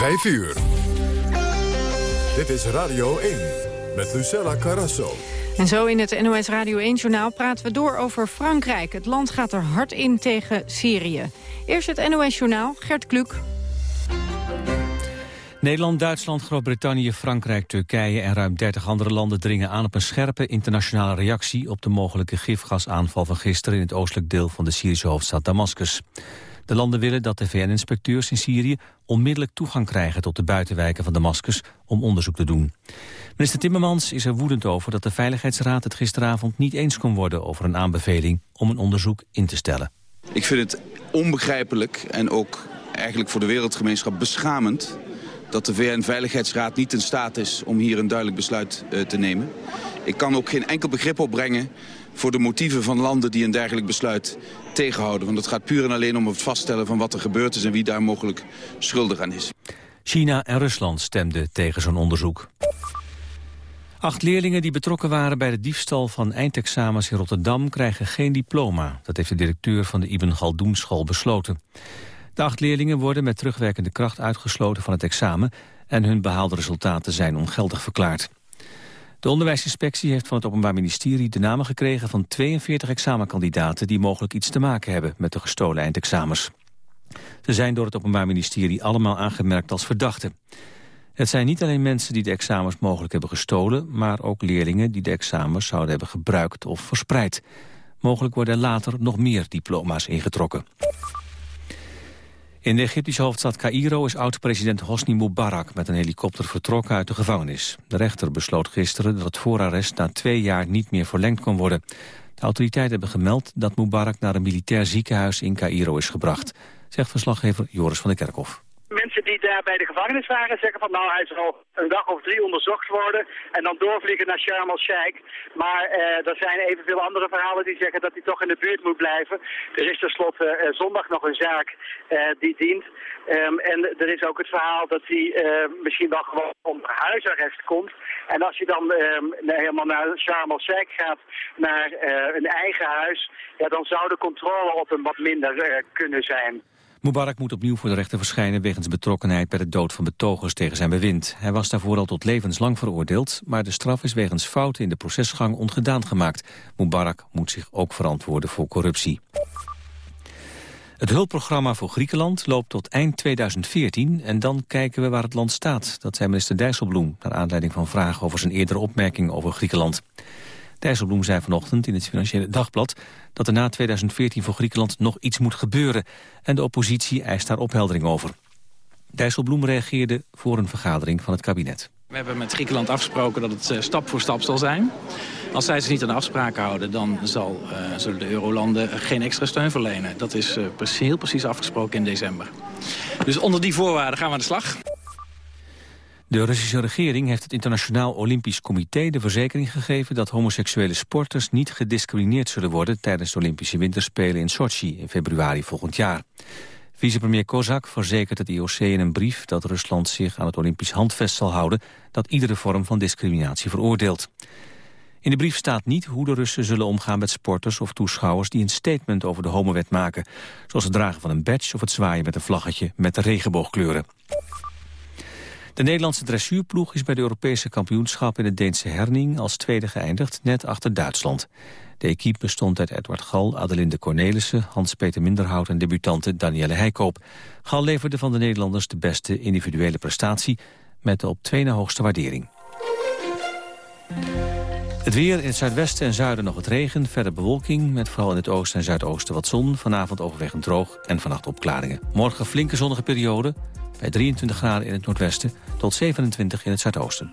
5 uur. Dit is Radio 1 met Lucella Carrasso. En zo in het NOS Radio 1-journaal praten we door over Frankrijk. Het land gaat er hard in tegen Syrië. Eerst het NOS-journaal, Gert Kluk. Nederland, Duitsland, Groot-Brittannië, Frankrijk, Turkije en ruim 30 andere landen dringen aan op een scherpe internationale reactie op de mogelijke gifgasaanval van gisteren in het oostelijk deel van de Syrische hoofdstad Damascus. De landen willen dat de VN-inspecteurs in Syrië onmiddellijk toegang krijgen tot de buitenwijken van Damascus om onderzoek te doen. Minister Timmermans is er woedend over dat de Veiligheidsraad het gisteravond niet eens kon worden over een aanbeveling om een onderzoek in te stellen. Ik vind het onbegrijpelijk en ook eigenlijk voor de wereldgemeenschap beschamend dat de VN-veiligheidsraad niet in staat is om hier een duidelijk besluit uh, te nemen. Ik kan ook geen enkel begrip opbrengen voor de motieven van landen die een dergelijk besluit tegenhouden. Want het gaat puur en alleen om het vaststellen van wat er gebeurd is en wie daar mogelijk schuldig aan is. China en Rusland stemden tegen zo'n onderzoek. Acht leerlingen die betrokken waren bij de diefstal van eindexamens in Rotterdam krijgen geen diploma. Dat heeft de directeur van de Ibn Galdoen school besloten. De acht leerlingen worden met terugwerkende kracht uitgesloten van het examen en hun behaalde resultaten zijn ongeldig verklaard. De onderwijsinspectie heeft van het Openbaar Ministerie de namen gekregen van 42 examenkandidaten die mogelijk iets te maken hebben met de gestolen eindexamens. Ze zijn door het Openbaar Ministerie allemaal aangemerkt als verdachten. Het zijn niet alleen mensen die de examens mogelijk hebben gestolen... maar ook leerlingen die de examens zouden hebben gebruikt of verspreid. Mogelijk worden later nog meer diploma's ingetrokken. In de Egyptische hoofdstad Cairo is oud-president Hosni Mubarak met een helikopter vertrokken uit de gevangenis. De rechter besloot gisteren dat het voorarrest na twee jaar niet meer verlengd kon worden. De autoriteiten hebben gemeld dat Mubarak naar een militair ziekenhuis in Cairo is gebracht, zegt verslaggever Joris van der Kerkhof mensen die daar bij de gevangenis waren zeggen van nou hij zal een dag of drie onderzocht worden en dan doorvliegen naar Sharm el-Sheikh. Maar uh, er zijn evenveel andere verhalen die zeggen dat hij toch in de buurt moet blijven. Er is tenslotte uh, zondag nog een zaak uh, die dient. Um, en er is ook het verhaal dat hij misschien wel gewoon onder huisarrest komt. En als je dan um, helemaal naar Sharm el-Sheikh gaat, naar een eigen huis, ja, dan zou de controle op hem wat minder kunnen zijn. Mubarak moet opnieuw voor de rechter verschijnen wegens betrokkenheid bij de dood van betogers tegen zijn bewind. Hij was daarvoor al tot levenslang veroordeeld, maar de straf is wegens fouten in de procesgang ongedaan gemaakt. Mubarak moet zich ook verantwoorden voor corruptie. Het hulpprogramma voor Griekenland loopt tot eind 2014 en dan kijken we waar het land staat. Dat zei minister Dijsselbloem, naar aanleiding van vragen over zijn eerdere opmerking over Griekenland. Dijsselbloem zei vanochtend in het Financiële Dagblad... dat er na 2014 voor Griekenland nog iets moet gebeuren... en de oppositie eist daar opheldering over. Dijsselbloem reageerde voor een vergadering van het kabinet. We hebben met Griekenland afgesproken dat het eh, stap voor stap zal zijn. Als zij zich niet aan de afspraken houden, dan zal, uh, zullen de eurolanden geen extra steun verlenen. Dat is uh, heel precies afgesproken in december. Dus onder die voorwaarden gaan we aan de slag. De Russische regering heeft het Internationaal Olympisch Comité de verzekering gegeven dat homoseksuele sporters niet gediscrimineerd zullen worden tijdens de Olympische Winterspelen in Sochi in februari volgend jaar. Vicepremier Kozak verzekert het IOC in een brief dat Rusland zich aan het Olympisch handvest zal houden dat iedere vorm van discriminatie veroordeelt. In de brief staat niet hoe de Russen zullen omgaan met sporters of toeschouwers die een statement over de homowet maken, zoals het dragen van een badge of het zwaaien met een vlaggetje met de regenboogkleuren. De Nederlandse dressuurploeg is bij de Europese kampioenschap in het Deense Herning als tweede geëindigd, net achter Duitsland. De equipe bestond uit Edward Gal, Adelinde Cornelissen, Hans-Peter Minderhout en debutante Danielle Heikoop. Gal leverde van de Nederlanders de beste individuele prestatie met de op twee hoogste waardering. Het weer in het zuidwesten en zuiden nog wat regen, verder bewolking... met vooral in het oosten en zuidoosten wat zon. Vanavond overwegend droog en vannacht opklaringen. Morgen flinke zonnige periode, bij 23 graden in het noordwesten tot 27 in het zuidoosten.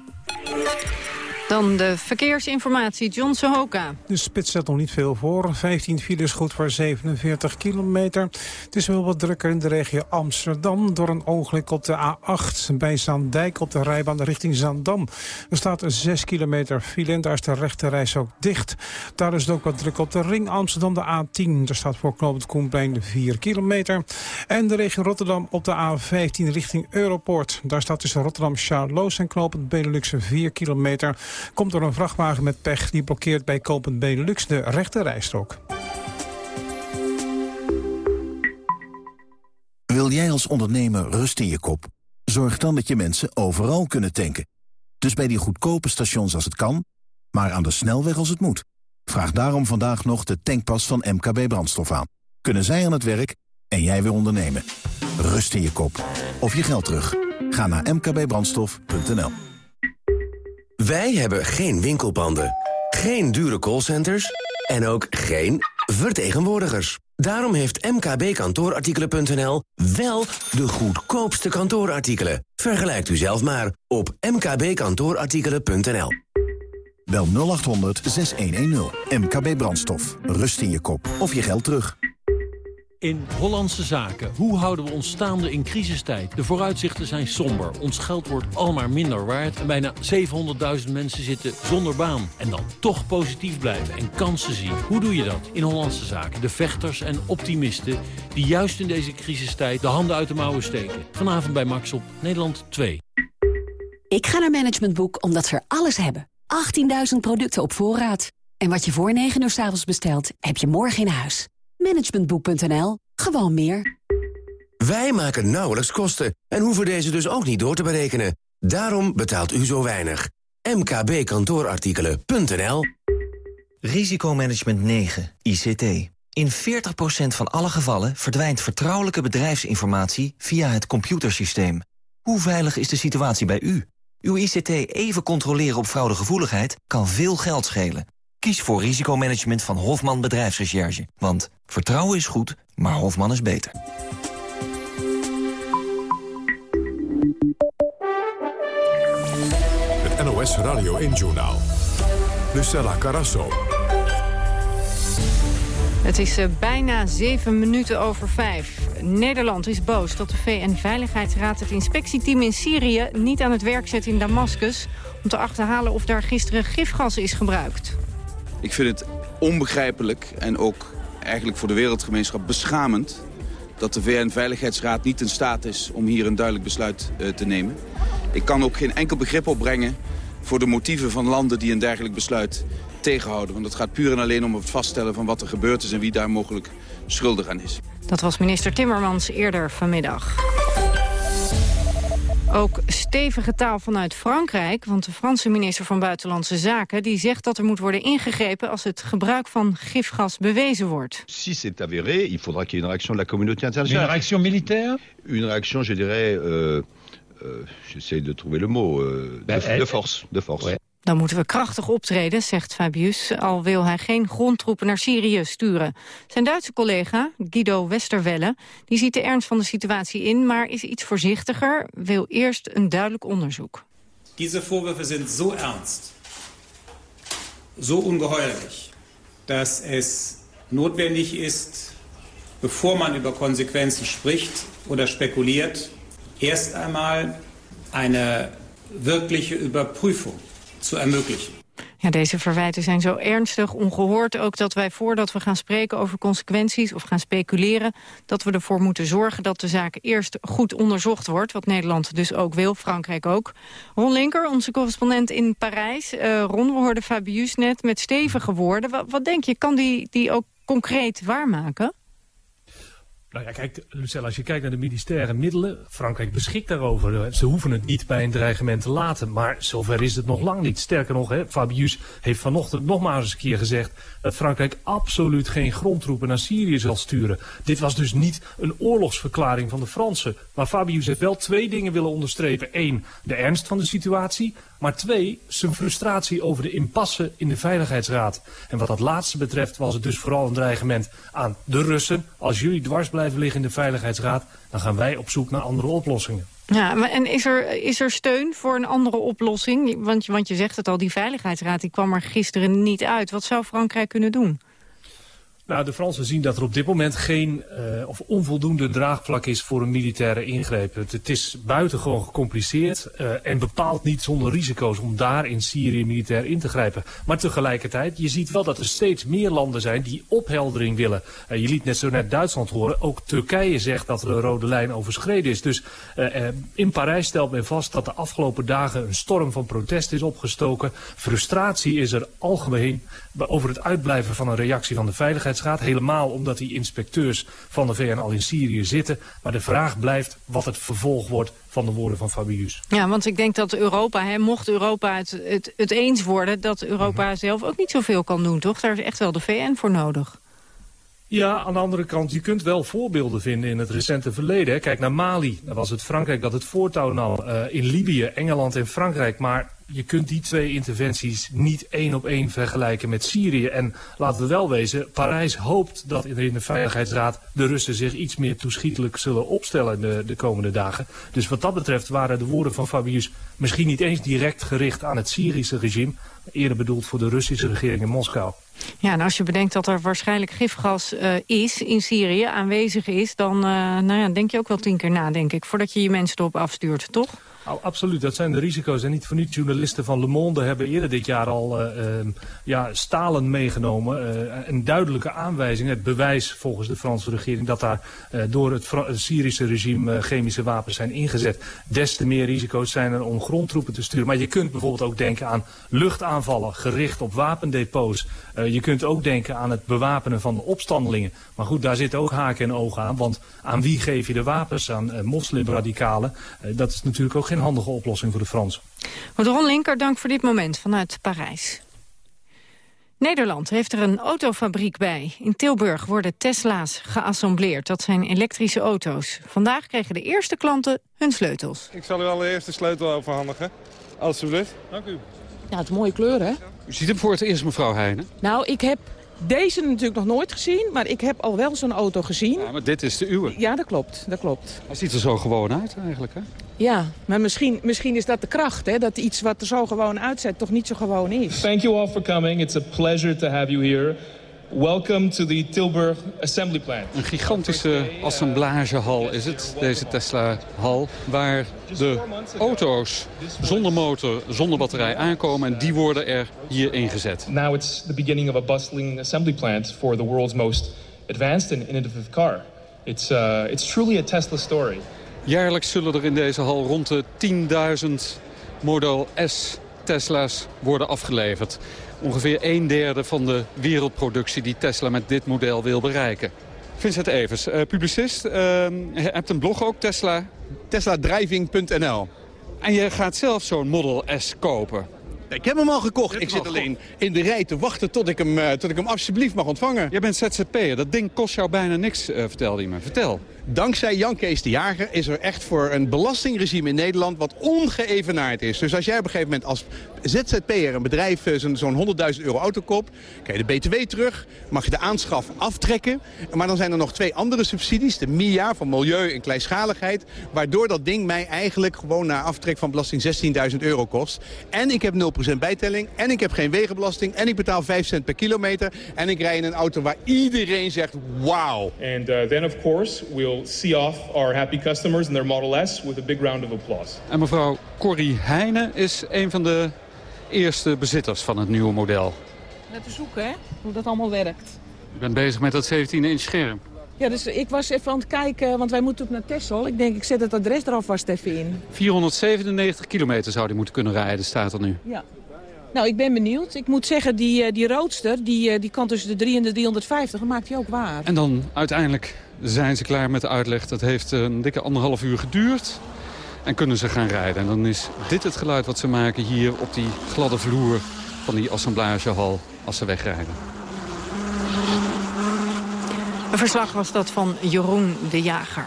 Dan de verkeersinformatie, John Sohoka. De spits zet nog niet veel voor. 15 files goed voor 47 kilometer. Het is wel wat drukker in de regio Amsterdam... door een ongeluk op de A8 bij Zaandijk op de rijbaan richting Zaandam. Er staat 6 kilometer file en daar is de rechte reis ook dicht. Daar is het ook wat druk op de ring Amsterdam, de A10. Er staat voor Knoopend Koenplein 4 kilometer. En de regio Rotterdam op de A15 richting Europoort. Daar staat tussen Rotterdam-Charloes en Knoopend Benelux 4 kilometer komt er een vrachtwagen met pech. Die blokkeert bij Kopend Benelux de rechte rijstrook. Wil jij als ondernemer rust in je kop? Zorg dan dat je mensen overal kunnen tanken. Dus bij die goedkope stations als het kan, maar aan de snelweg als het moet. Vraag daarom vandaag nog de tankpas van MKB Brandstof aan. Kunnen zij aan het werk en jij weer ondernemen. Rust in je kop. Of je geld terug. Ga naar mkbbrandstof.nl Wij hebben geen winkelpanden, geen dure callcenters en ook geen vertegenwoordigers. Daarom heeft mkbkantoorartikelen.nl wel de goedkoopste kantoorartikelen. Vergelijkt u zelf maar op mkbkantoorartikelen.nl. Bel 0800 6110. MKB Brandstof. Rust in je kop. Of je geld terug. In Hollandse Zaken. Hoe houden we ons staande in crisistijd? De vooruitzichten zijn somber. Ons geld wordt almaar minder waard. En bijna 700.000 mensen zitten zonder baan. En dan toch positief blijven en kansen zien. Hoe doe je dat in Hollandse Zaken? De vechters en optimisten die juist in deze crisistijd de handen uit de mouwen steken. Vanavond bij Max op Nederland 2. Ik ga naar Management Boek omdat ze er alles hebben. 18.000 producten op voorraad. En wat je voor 9 uur s avonds bestelt, heb je morgen in huis. Managementboek.nl. Gewoon meer. Wij maken nauwelijks kosten en hoeven deze dus ook niet door te berekenen. Daarom betaalt u zo weinig. mkbkantoorartikelen.nl Risicomanagement 9, ICT. In 40% van alle gevallen verdwijnt vertrouwelijke bedrijfsinformatie via het computersysteem. Hoe veilig is de situatie bij u? Uw ICT even controleren op fraudegevoeligheid kan veel geld schelen. Kies voor risicomanagement van Hofman Bedrijfsrecherche. Want vertrouwen is goed, maar Hofman is beter. Het NOS Radio 1-journaal. Lucella Carasso. Het is uh, bijna zeven minuten over vijf. Nederland is boos dat de VN-veiligheidsraad het inspectieteam in Syrië... niet aan het werk zet in Damascus... om te achterhalen of daar gisteren gifgas is gebruikt. Ik vind het onbegrijpelijk en ook eigenlijk voor de wereldgemeenschap beschamend... dat de VN-veiligheidsraad niet in staat is om hier een duidelijk besluit uh, te nemen. Ik kan ook geen enkel begrip opbrengen voor de motieven van landen die een dergelijk besluit tegenhouden. Want het gaat puur en alleen om het vaststellen van wat er gebeurd is... en wie daar mogelijk schuldig aan is. Dat was minister Timmermans eerder vanmiddag. Ook stevige taal vanuit Frankrijk, want de Franse minister van Buitenlandse Zaken... die zegt dat er moet worden ingegrepen als het gebruik van gifgas bewezen wordt. Si c'est avéré, il faudra qu'il y ait une réaction de la communauté internationale. Une réaction militaire Une réaction, je dirais... Euh, euh, J'essaie de trouver le mot. Euh, de, de, force. De force. Ouais. Dan moeten we krachtig optreden, zegt Fabius, al wil hij geen grondtroepen naar Syrië sturen. Zijn Duitse collega, Guido Westerwelle, die ziet de ernst van de situatie in, maar is iets voorzichtiger, wil eerst een duidelijk onderzoek. Deze Vorwürfe zijn zo ernst, zo ungeheuerlich, dat es notwendig ist, bevor man über Konsequenzen spricht oder spekuliert, erst einmal eine wirkliche Überprüfung Ja, deze verwijten zijn zo ernstig, ongehoord ook dat wij voordat we gaan spreken over consequenties of gaan speculeren, dat we ervoor moeten zorgen dat de zaak eerst goed onderzocht wordt, wat Nederland dus ook wil, Frankrijk ook. Ron Linker, onze correspondent in Parijs. Uh, Ron, we hoorden Fabius net met stevige woorden. Wat, wat denk je, kan die, die ook concreet waarmaken? Nou ja, kijk, Lucella, als je kijkt naar de militaire middelen, Frankrijk beschikt daarover. Ze hoeven het niet bij een dreigement te laten, maar zover is het nog lang niet. Sterker nog, hè, Fabius heeft vanochtend nogmaals eens een keer gezegd dat Frankrijk absoluut geen grondtroepen naar Syrië zal sturen. Dit was dus niet een oorlogsverklaring van de Fransen. Maar Fabius heeft wel twee dingen willen onderstrepen. Eén, de ernst van de situatie. Maar twee, zijn frustratie over de impasse in de Veiligheidsraad. En wat dat laatste betreft was het dus vooral een dreigement aan de Russen. Als jullie dwars blijven liggen in de Veiligheidsraad, dan gaan wij op zoek naar andere oplossingen. Ja, en is er, is er steun voor een andere oplossing? Want, want je zegt het al, die Veiligheidsraad die kwam er gisteren niet uit. Wat zou Frankrijk kunnen doen? Nou, de Fransen zien dat er op dit moment geen uh, of onvoldoende draagvlak is voor een militaire ingreep. Het, is buitengewoon gecompliceerd uh, en bepaalt niet zonder risico's om daar in Syrië militair in te grijpen. Maar tegelijkertijd, je ziet wel dat er steeds meer landen zijn die opheldering willen. Uh, je liet net zo net Duitsland horen, ook Turkije zegt dat er een rode lijn overschreden is. Dus in Parijs stelt men vast dat de afgelopen dagen een storm van protest is opgestoken. Frustratie is er algemeen over het uitblijven van een reactie van de veiligheidsraad. Helemaal omdat die inspecteurs van de VN al in Syrië zitten. Maar de vraag blijft wat het vervolg wordt van de woorden van Fabius. Ja, want ik denk dat Europa, hè, mocht Europa het, het, het eens worden... dat Europa zelf ook niet zoveel kan doen, toch? Daar is echt wel de VN voor nodig. Ja, aan de andere kant, je kunt wel voorbeelden vinden in het recente verleden. Kijk naar Mali, daar was het Frankrijk dat het voortouw nam. Uh, in Libië, Engeland en Frankrijk. Maar je kunt die twee interventies niet één op één vergelijken met Syrië. En laten we wel wezen, Parijs hoopt dat in de Veiligheidsraad de Russen zich iets meer toeschietelijk zullen opstellen de, de komende dagen. Dus wat dat betreft waren de woorden van Fabius misschien niet eens direct gericht aan het Syrische regime, eerder bedoeld voor de Russische regering in Moskou. Ja, en als je bedenkt dat er waarschijnlijk gifgas uh, is in Syrië, aanwezig is... dan uh, nou ja, denk je ook wel tien keer na, denk ik, voordat je je mensen erop afstuurt, toch? Oh, absoluut, dat zijn de risico's. En niet voor niet journalisten van Le Monde hebben eerder dit jaar al uh, ja, stalen meegenomen. Uh, een duidelijke aanwijzing, het bewijs volgens de Franse regering... dat daar uh, door het, het, Syrische regime chemische wapens zijn ingezet. Des te meer risico's zijn er om grondtroepen te sturen. Maar je kunt bijvoorbeeld ook denken aan luchtaanvallen gericht op wapendepots. Je kunt ook denken aan het bewapenen van de opstandelingen. Maar goed, daar zit ook haken en ogen aan. Want aan wie geef je de wapens? Aan moslimradicalen. dat is natuurlijk ook geen handige oplossing voor de Fransen. Ron Linker, dank voor dit moment vanuit Parijs. Nederland heeft er een autofabriek bij. In Tilburg worden Tesla's geassembleerd. Dat zijn elektrische auto's. Vandaag kregen de eerste klanten hun sleutels. Ik zal u al de eerste sleutel overhandigen. Alsjeblieft. Dank u. Ja, het is een mooie kleur, hè? U ziet hem voor het eerst, mevrouw Heijnen. Nou, ik heb deze natuurlijk nog nooit gezien, maar ik heb al wel zo'n auto gezien. Ja, maar dit is de uwe. Ja, dat klopt, dat klopt. Hij ziet er zo gewoon uit eigenlijk, hè? Ja, maar misschien, misschien is dat de kracht, hè? Dat iets wat er zo gewoon uitzet toch niet zo gewoon is. Thank you all for coming. It's a pleasure to have you here. Welcome to the Tilburg Assembly Plant. Een gigantische assemblagehal is het, deze Tesla-hal... waar de auto's zonder motor, zonder batterij aankomen... en die worden er hier ingezet. Now it's the beginning of a bustling assembly plant... for the world's most advanced and innovative car. It's, uh, it's truly a Tesla story. Jaarlijks zullen er in deze hal rond de 10.000 Model S Tesla's worden afgeleverd ongeveer een derde van de wereldproductie die Tesla met dit model wil bereiken. Vincent Evers, uh, publicist, uh, hebt een blog ook, Tesla? TeslaDriving.nl. En je gaat zelf zo'n Model S kopen. Ik heb hem al gekocht. Ik zit alleen in de rij te wachten tot ik hem, uh, tot ik hem alsjeblieft mag ontvangen. Je bent ZZP'er. Dat ding kost jou bijna niks, vertelde hij me. Vertel. Dankzij Jan Kees de Jager is er echt voor een belastingregime in Nederland wat ongeëvenaard is. Dus als jij op een gegeven moment als ZZP'er een bedrijf eh, zo'n 100.000 euro auto koopt, krijg je de BTW terug, mag je de aanschaf aftrekken. Maar dan zijn er nog twee andere subsidies, de MIA van milieu en kleinschaligheid, waardoor dat ding mij eigenlijk gewoon na aftrek van belasting 16.000 euro kost. En ik heb 0% bijtelling en ik heb geen wegenbelasting en ik betaal 5 cent per kilometer en ik rij in een auto waar iedereen zegt wauw. And uh, then of course we'll see off our happy customers and their Model S with a big round of applause. En mevrouw Corrie Heijnen is een van de eerste bezitters van het nieuwe model. Net te zoeken, hè? Hoe dat allemaal werkt. U bent bezig met dat 17-inch scherm. Ja, dus ik was even aan het kijken, want wij moeten op naar Texel. Ik denk, ik zet het adres er alvast even in. 497 kilometer zou die moeten kunnen rijden, staat er nu. Ja. Nou, ik ben benieuwd. Ik moet zeggen, die, eh, die roadster, die, eh, die kan tussen de 3 en de 350, dat maakt hij ook waar. En dan uiteindelijk zijn ze klaar met de uitleg. Dat heeft een dikke anderhalf uur geduurd. En kunnen ze gaan rijden. En dan is dit het geluid wat ze maken hier op die gladde vloer van die assemblagehal als ze wegrijden. Een verslag was dat van Jeroen de Jager.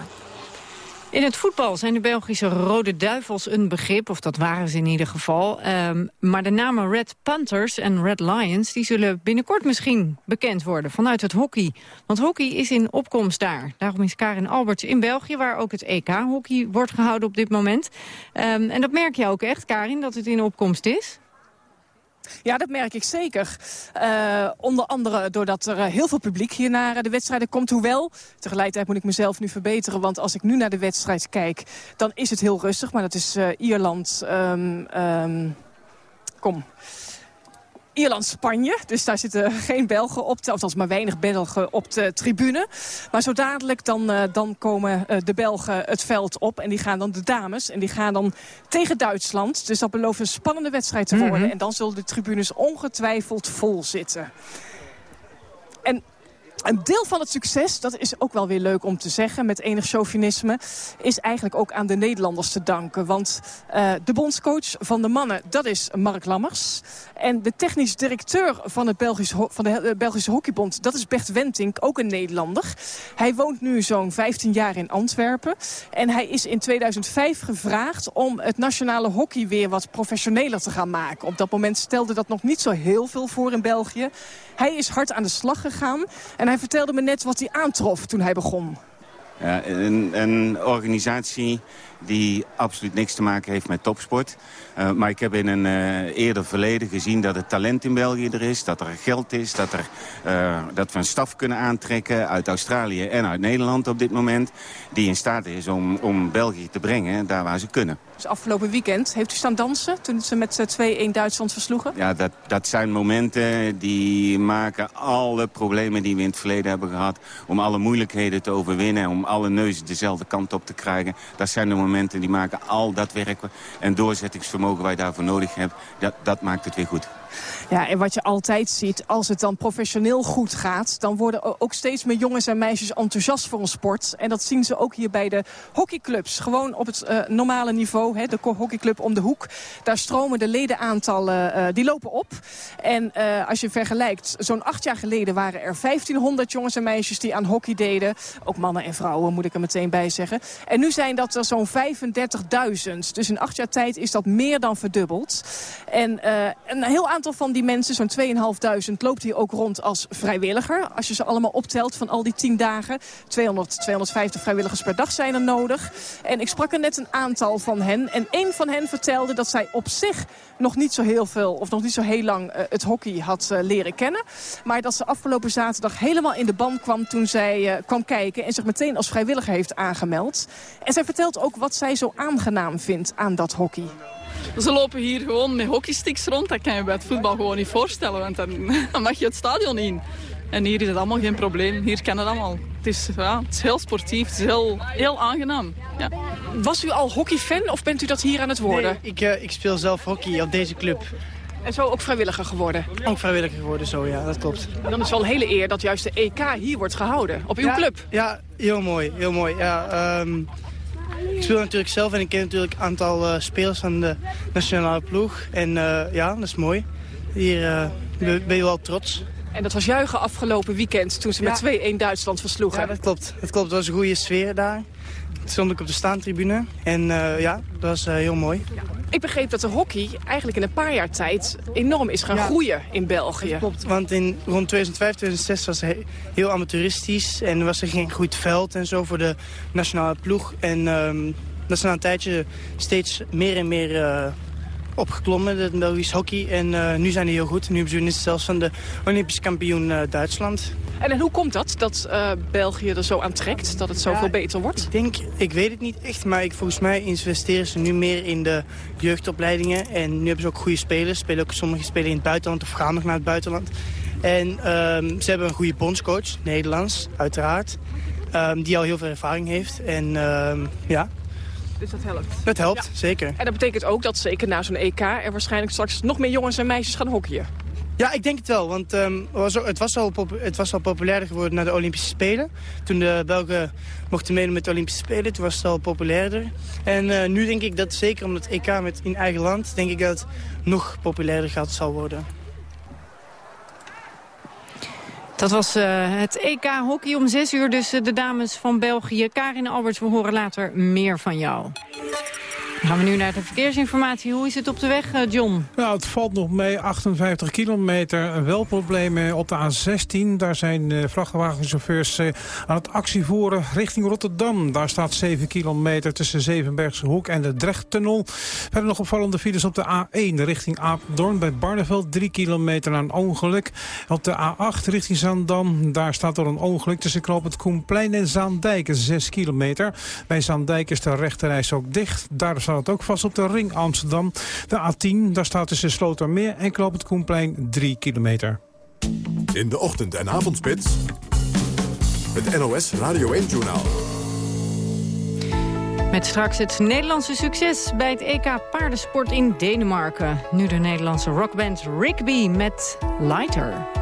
In het voetbal zijn de Belgische Rode Duivels een begrip, of dat waren ze in ieder geval. Um, maar de namen Red Panthers en Red Lions die zullen binnenkort misschien bekend worden vanuit het hockey. Want hockey is in opkomst daar. Daarom is Karin Alberts in België, waar ook het EK-hockey wordt gehouden op dit moment. Um, en dat merk je ook echt, Karin, dat het in opkomst is? Ja, dat merk ik zeker. Uh, onder andere doordat er uh, heel veel publiek hier naar uh, de wedstrijden komt. Hoewel, tegelijkertijd moet ik mezelf nu verbeteren. Want als ik nu naar de wedstrijd kijk, dan is het heel rustig. Maar dat is Ierland... Um, um, kom. Ierland-Spanje. Dus daar zitten geen Belgen op, of althans maar weinig Belgen op de tribune. Maar zo dadelijk dan, uh, dan komen uh, de Belgen het veld op. En die gaan dan de dames. En die gaan dan tegen Duitsland. Dus dat belooft een spannende wedstrijd te worden. Mm -hmm. En dan zullen de tribunes ongetwijfeld vol zitten. En Een deel van het succes, dat is ook wel weer leuk om te zeggen... met enig chauvinisme, is eigenlijk ook aan de Nederlanders te danken. Want uh, de bondscoach van de mannen, dat is Mark Lammers. En de technisch directeur van, het Belgisch, van de eh, Belgische Hockeybond... dat is Bert Wentink, ook een Nederlander. Hij woont nu zo'n 15 jaar in Antwerpen. En hij is in 2005 gevraagd om het nationale hockey weer wat professioneler te gaan maken. Op dat moment stelde dat nog niet zo heel veel voor in België. Hij is hard aan de slag gegaan. En hij vertelde me net wat hij aantrof toen hij begon. Ja, een, een organisatie die absoluut niks te maken heeft met topsport. Uh, maar ik heb in een uh, eerder verleden gezien dat het talent in België er is. Dat er geld is. Dat, er, uh, dat we een staf kunnen aantrekken uit Australië en uit Nederland op dit moment. Die in staat is om, om België te brengen daar waar ze kunnen. Dus afgelopen weekend heeft u staan dansen toen ze met 2-1 Duitsland versloegen? Ja, dat, dat zijn momenten die maken alle problemen die we in het verleden hebben gehad. Om alle moeilijkheden te overwinnen. Om alle neuzen dezelfde kant op te krijgen. Dat zijn de momenten die maken al dat werk en doorzettingsvermogen waar je daarvoor nodig hebt. Dat, dat maakt het weer goed. Ja, en wat je altijd ziet, als het dan professioneel goed gaat... dan worden ook steeds meer jongens en meisjes enthousiast voor een sport. En dat zien ze ook hier bij de hockeyclubs. Gewoon op het uh, normale niveau, hè, de hockeyclub om de hoek. Daar stromen de ledenaantallen, uh, die lopen op. En uh, als je vergelijkt, zo'n acht jaar geleden waren er 1500 jongens en meisjes... die aan hockey deden. Ook mannen en vrouwen, moet ik er meteen bij zeggen. En nu zijn dat er zo'n 35.000. Dus in acht jaar tijd is dat meer dan verdubbeld. En een heel aantal van die mensen, zo'n 2.500, loopt hier ook rond als vrijwilliger. Als je ze allemaal optelt van al die 10 dagen. 200, 250 vrijwilligers per dag zijn er nodig. En ik sprak er net een aantal van hen. En één van hen vertelde dat zij op zich nog niet zo heel veel... of nog niet zo heel lang uh, het hockey had uh, leren kennen. Maar dat ze afgelopen zaterdag helemaal in de band kwam toen zij uh, kwam kijken... en zich meteen als vrijwilliger heeft aangemeld. En zij vertelt ook wat zij zo aangenaam vindt aan dat hockey. Ze lopen hier gewoon met hockeysticks rond. Dat kan je bij het voetbal gewoon niet voorstellen, want dan, dan mag je het stadion in. En hier is het allemaal geen probleem. Hier kan het allemaal. Het is, ja, het is heel sportief, het is heel, heel aangenaam. Ja. Was u al hockeyfan of bent u dat hier aan het worden? Nee, ik, uh, ik speel zelf hockey op deze club. En zo ook vrijwilliger geworden? Ook vrijwilliger geworden, zo ja, dat klopt. En dan is het wel een hele eer dat juist de EK hier wordt gehouden, op uw ja, club. Ja, heel mooi, heel mooi. Ja, um, ik speel natuurlijk zelf en ik ken natuurlijk een aantal uh, spelers van de nationale ploeg. En uh, ja, dat is mooi. Hier uh, ben je wel trots. En dat was juichen afgelopen weekend toen ze ja. met 2-1 Duitsland versloegen. Ja, dat klopt. Dat klopt. Dat was een goede sfeer daar. Stond ik op de staantribune. En ja, dat was heel mooi. Ja. Ik begreep dat de hockey eigenlijk in een paar jaar tijd enorm is gaan ja, groeien in België. Dat klopt, want in rond 2005, 2006 was het heel amateuristisch. En was er geen goed veld en zo voor de nationale ploeg. En um, dat is na een tijdje steeds meer en meer uh, opgeklommen, het Belgisch hockey. En uh, nu zijn die heel goed. Nu hebben ze zelfs van de Olympisch kampioen uh, Duitsland. En, en hoe komt dat, dat uh, België er zo aan trekt, dat het zoveel ja, beter wordt? Ik denk, ik weet het niet echt, maar ik, volgens mij investeren ze nu meer in de jeugdopleidingen. En nu hebben ze ook goede spelers. Spelen ook sommige spelen in het buitenland of gaan nog naar het buitenland. En um, ze hebben een goede bondscoach, Nederlands, uiteraard. Um, die al heel veel ervaring heeft. En um, ja, dus dat helpt? Dat helpt, ja. zeker. En dat betekent ook dat zeker na zo'n EK er waarschijnlijk straks nog meer jongens en meisjes gaan hockeyen. Ja, ik denk het wel. Want um, het, was al het was al populairder geworden na de Olympische Spelen. Toen de Belgen mochten meedoen met de Olympische Spelen, toen was het al populairder. En uh, nu denk ik dat zeker omdat het EK met in eigen land, denk ik dat het nog populairder gaat zal worden. Dat was uh, het EK hockey om 6 uur, dus uh, de dames van België. Karin Alberts, we horen later meer van jou. Gaan we nu naar de verkeersinformatie. Hoe is het op de weg, John? Nou, het valt nog mee, 58 kilometer. Wel problemen op de A16. Daar zijn uh, vrachtwagenchauffeurs uh, aan het actie voeren richting Rotterdam. Daar staat 7 kilometer tussen Zevenbergse Hoek en de Drechttunnel. Verder nog opvallende files op de A1 richting Apeldoorn bij Barneveld. 3 kilometer een ongeluk. Op de A8 richting Zaandam. Daar staat er een ongeluk tussen knooppunt Koenplein en Zaandijk. 6 kilometer. Bij Zaandijk is de rechterreis ook dicht. Daar staat het ook vast op de ring Amsterdam. De A10, daar staat tussen Slotermeer en Knoop het Koenplein 3 kilometer. In de ochtend- en avondspits, het NOS Radio 1-journaal. Met straks het Nederlandse succes bij het EK paardensport in Denemarken. Nu de Nederlandse rockband Rigby met Lighter.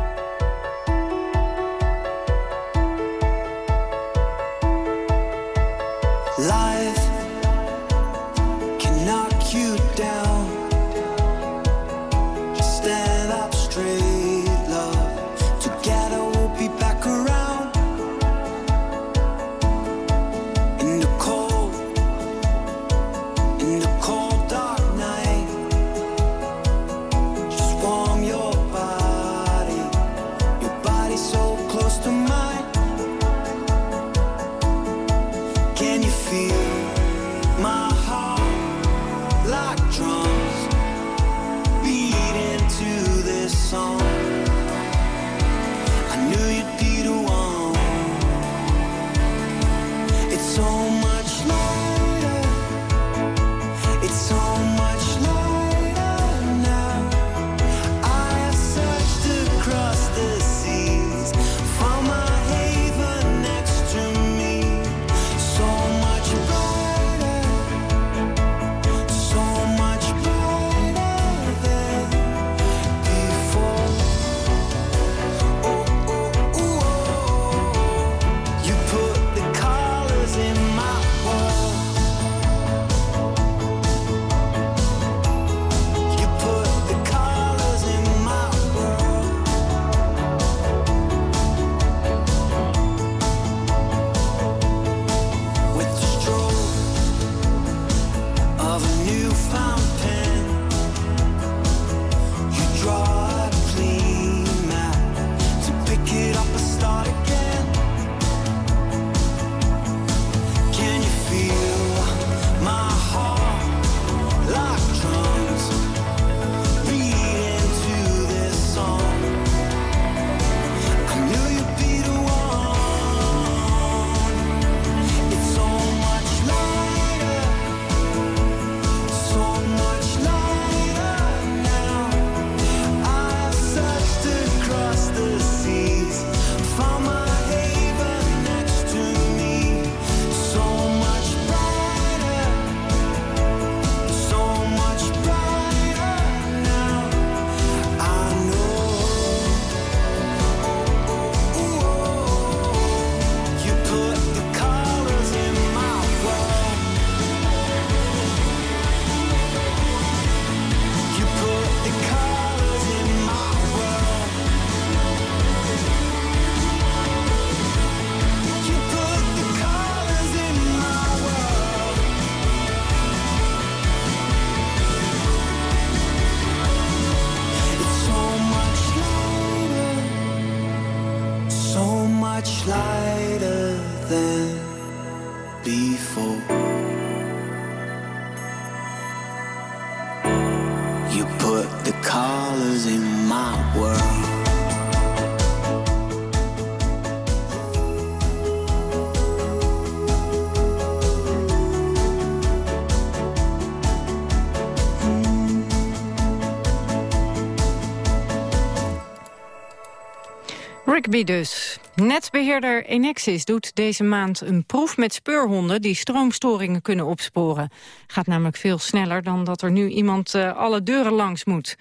Rugby dus. Netbeheerder Enexis doet deze maand een proef met speurhonden... die stroomstoringen kunnen opsporen. Gaat namelijk veel sneller dan dat er nu iemand eh, alle deuren langs moet.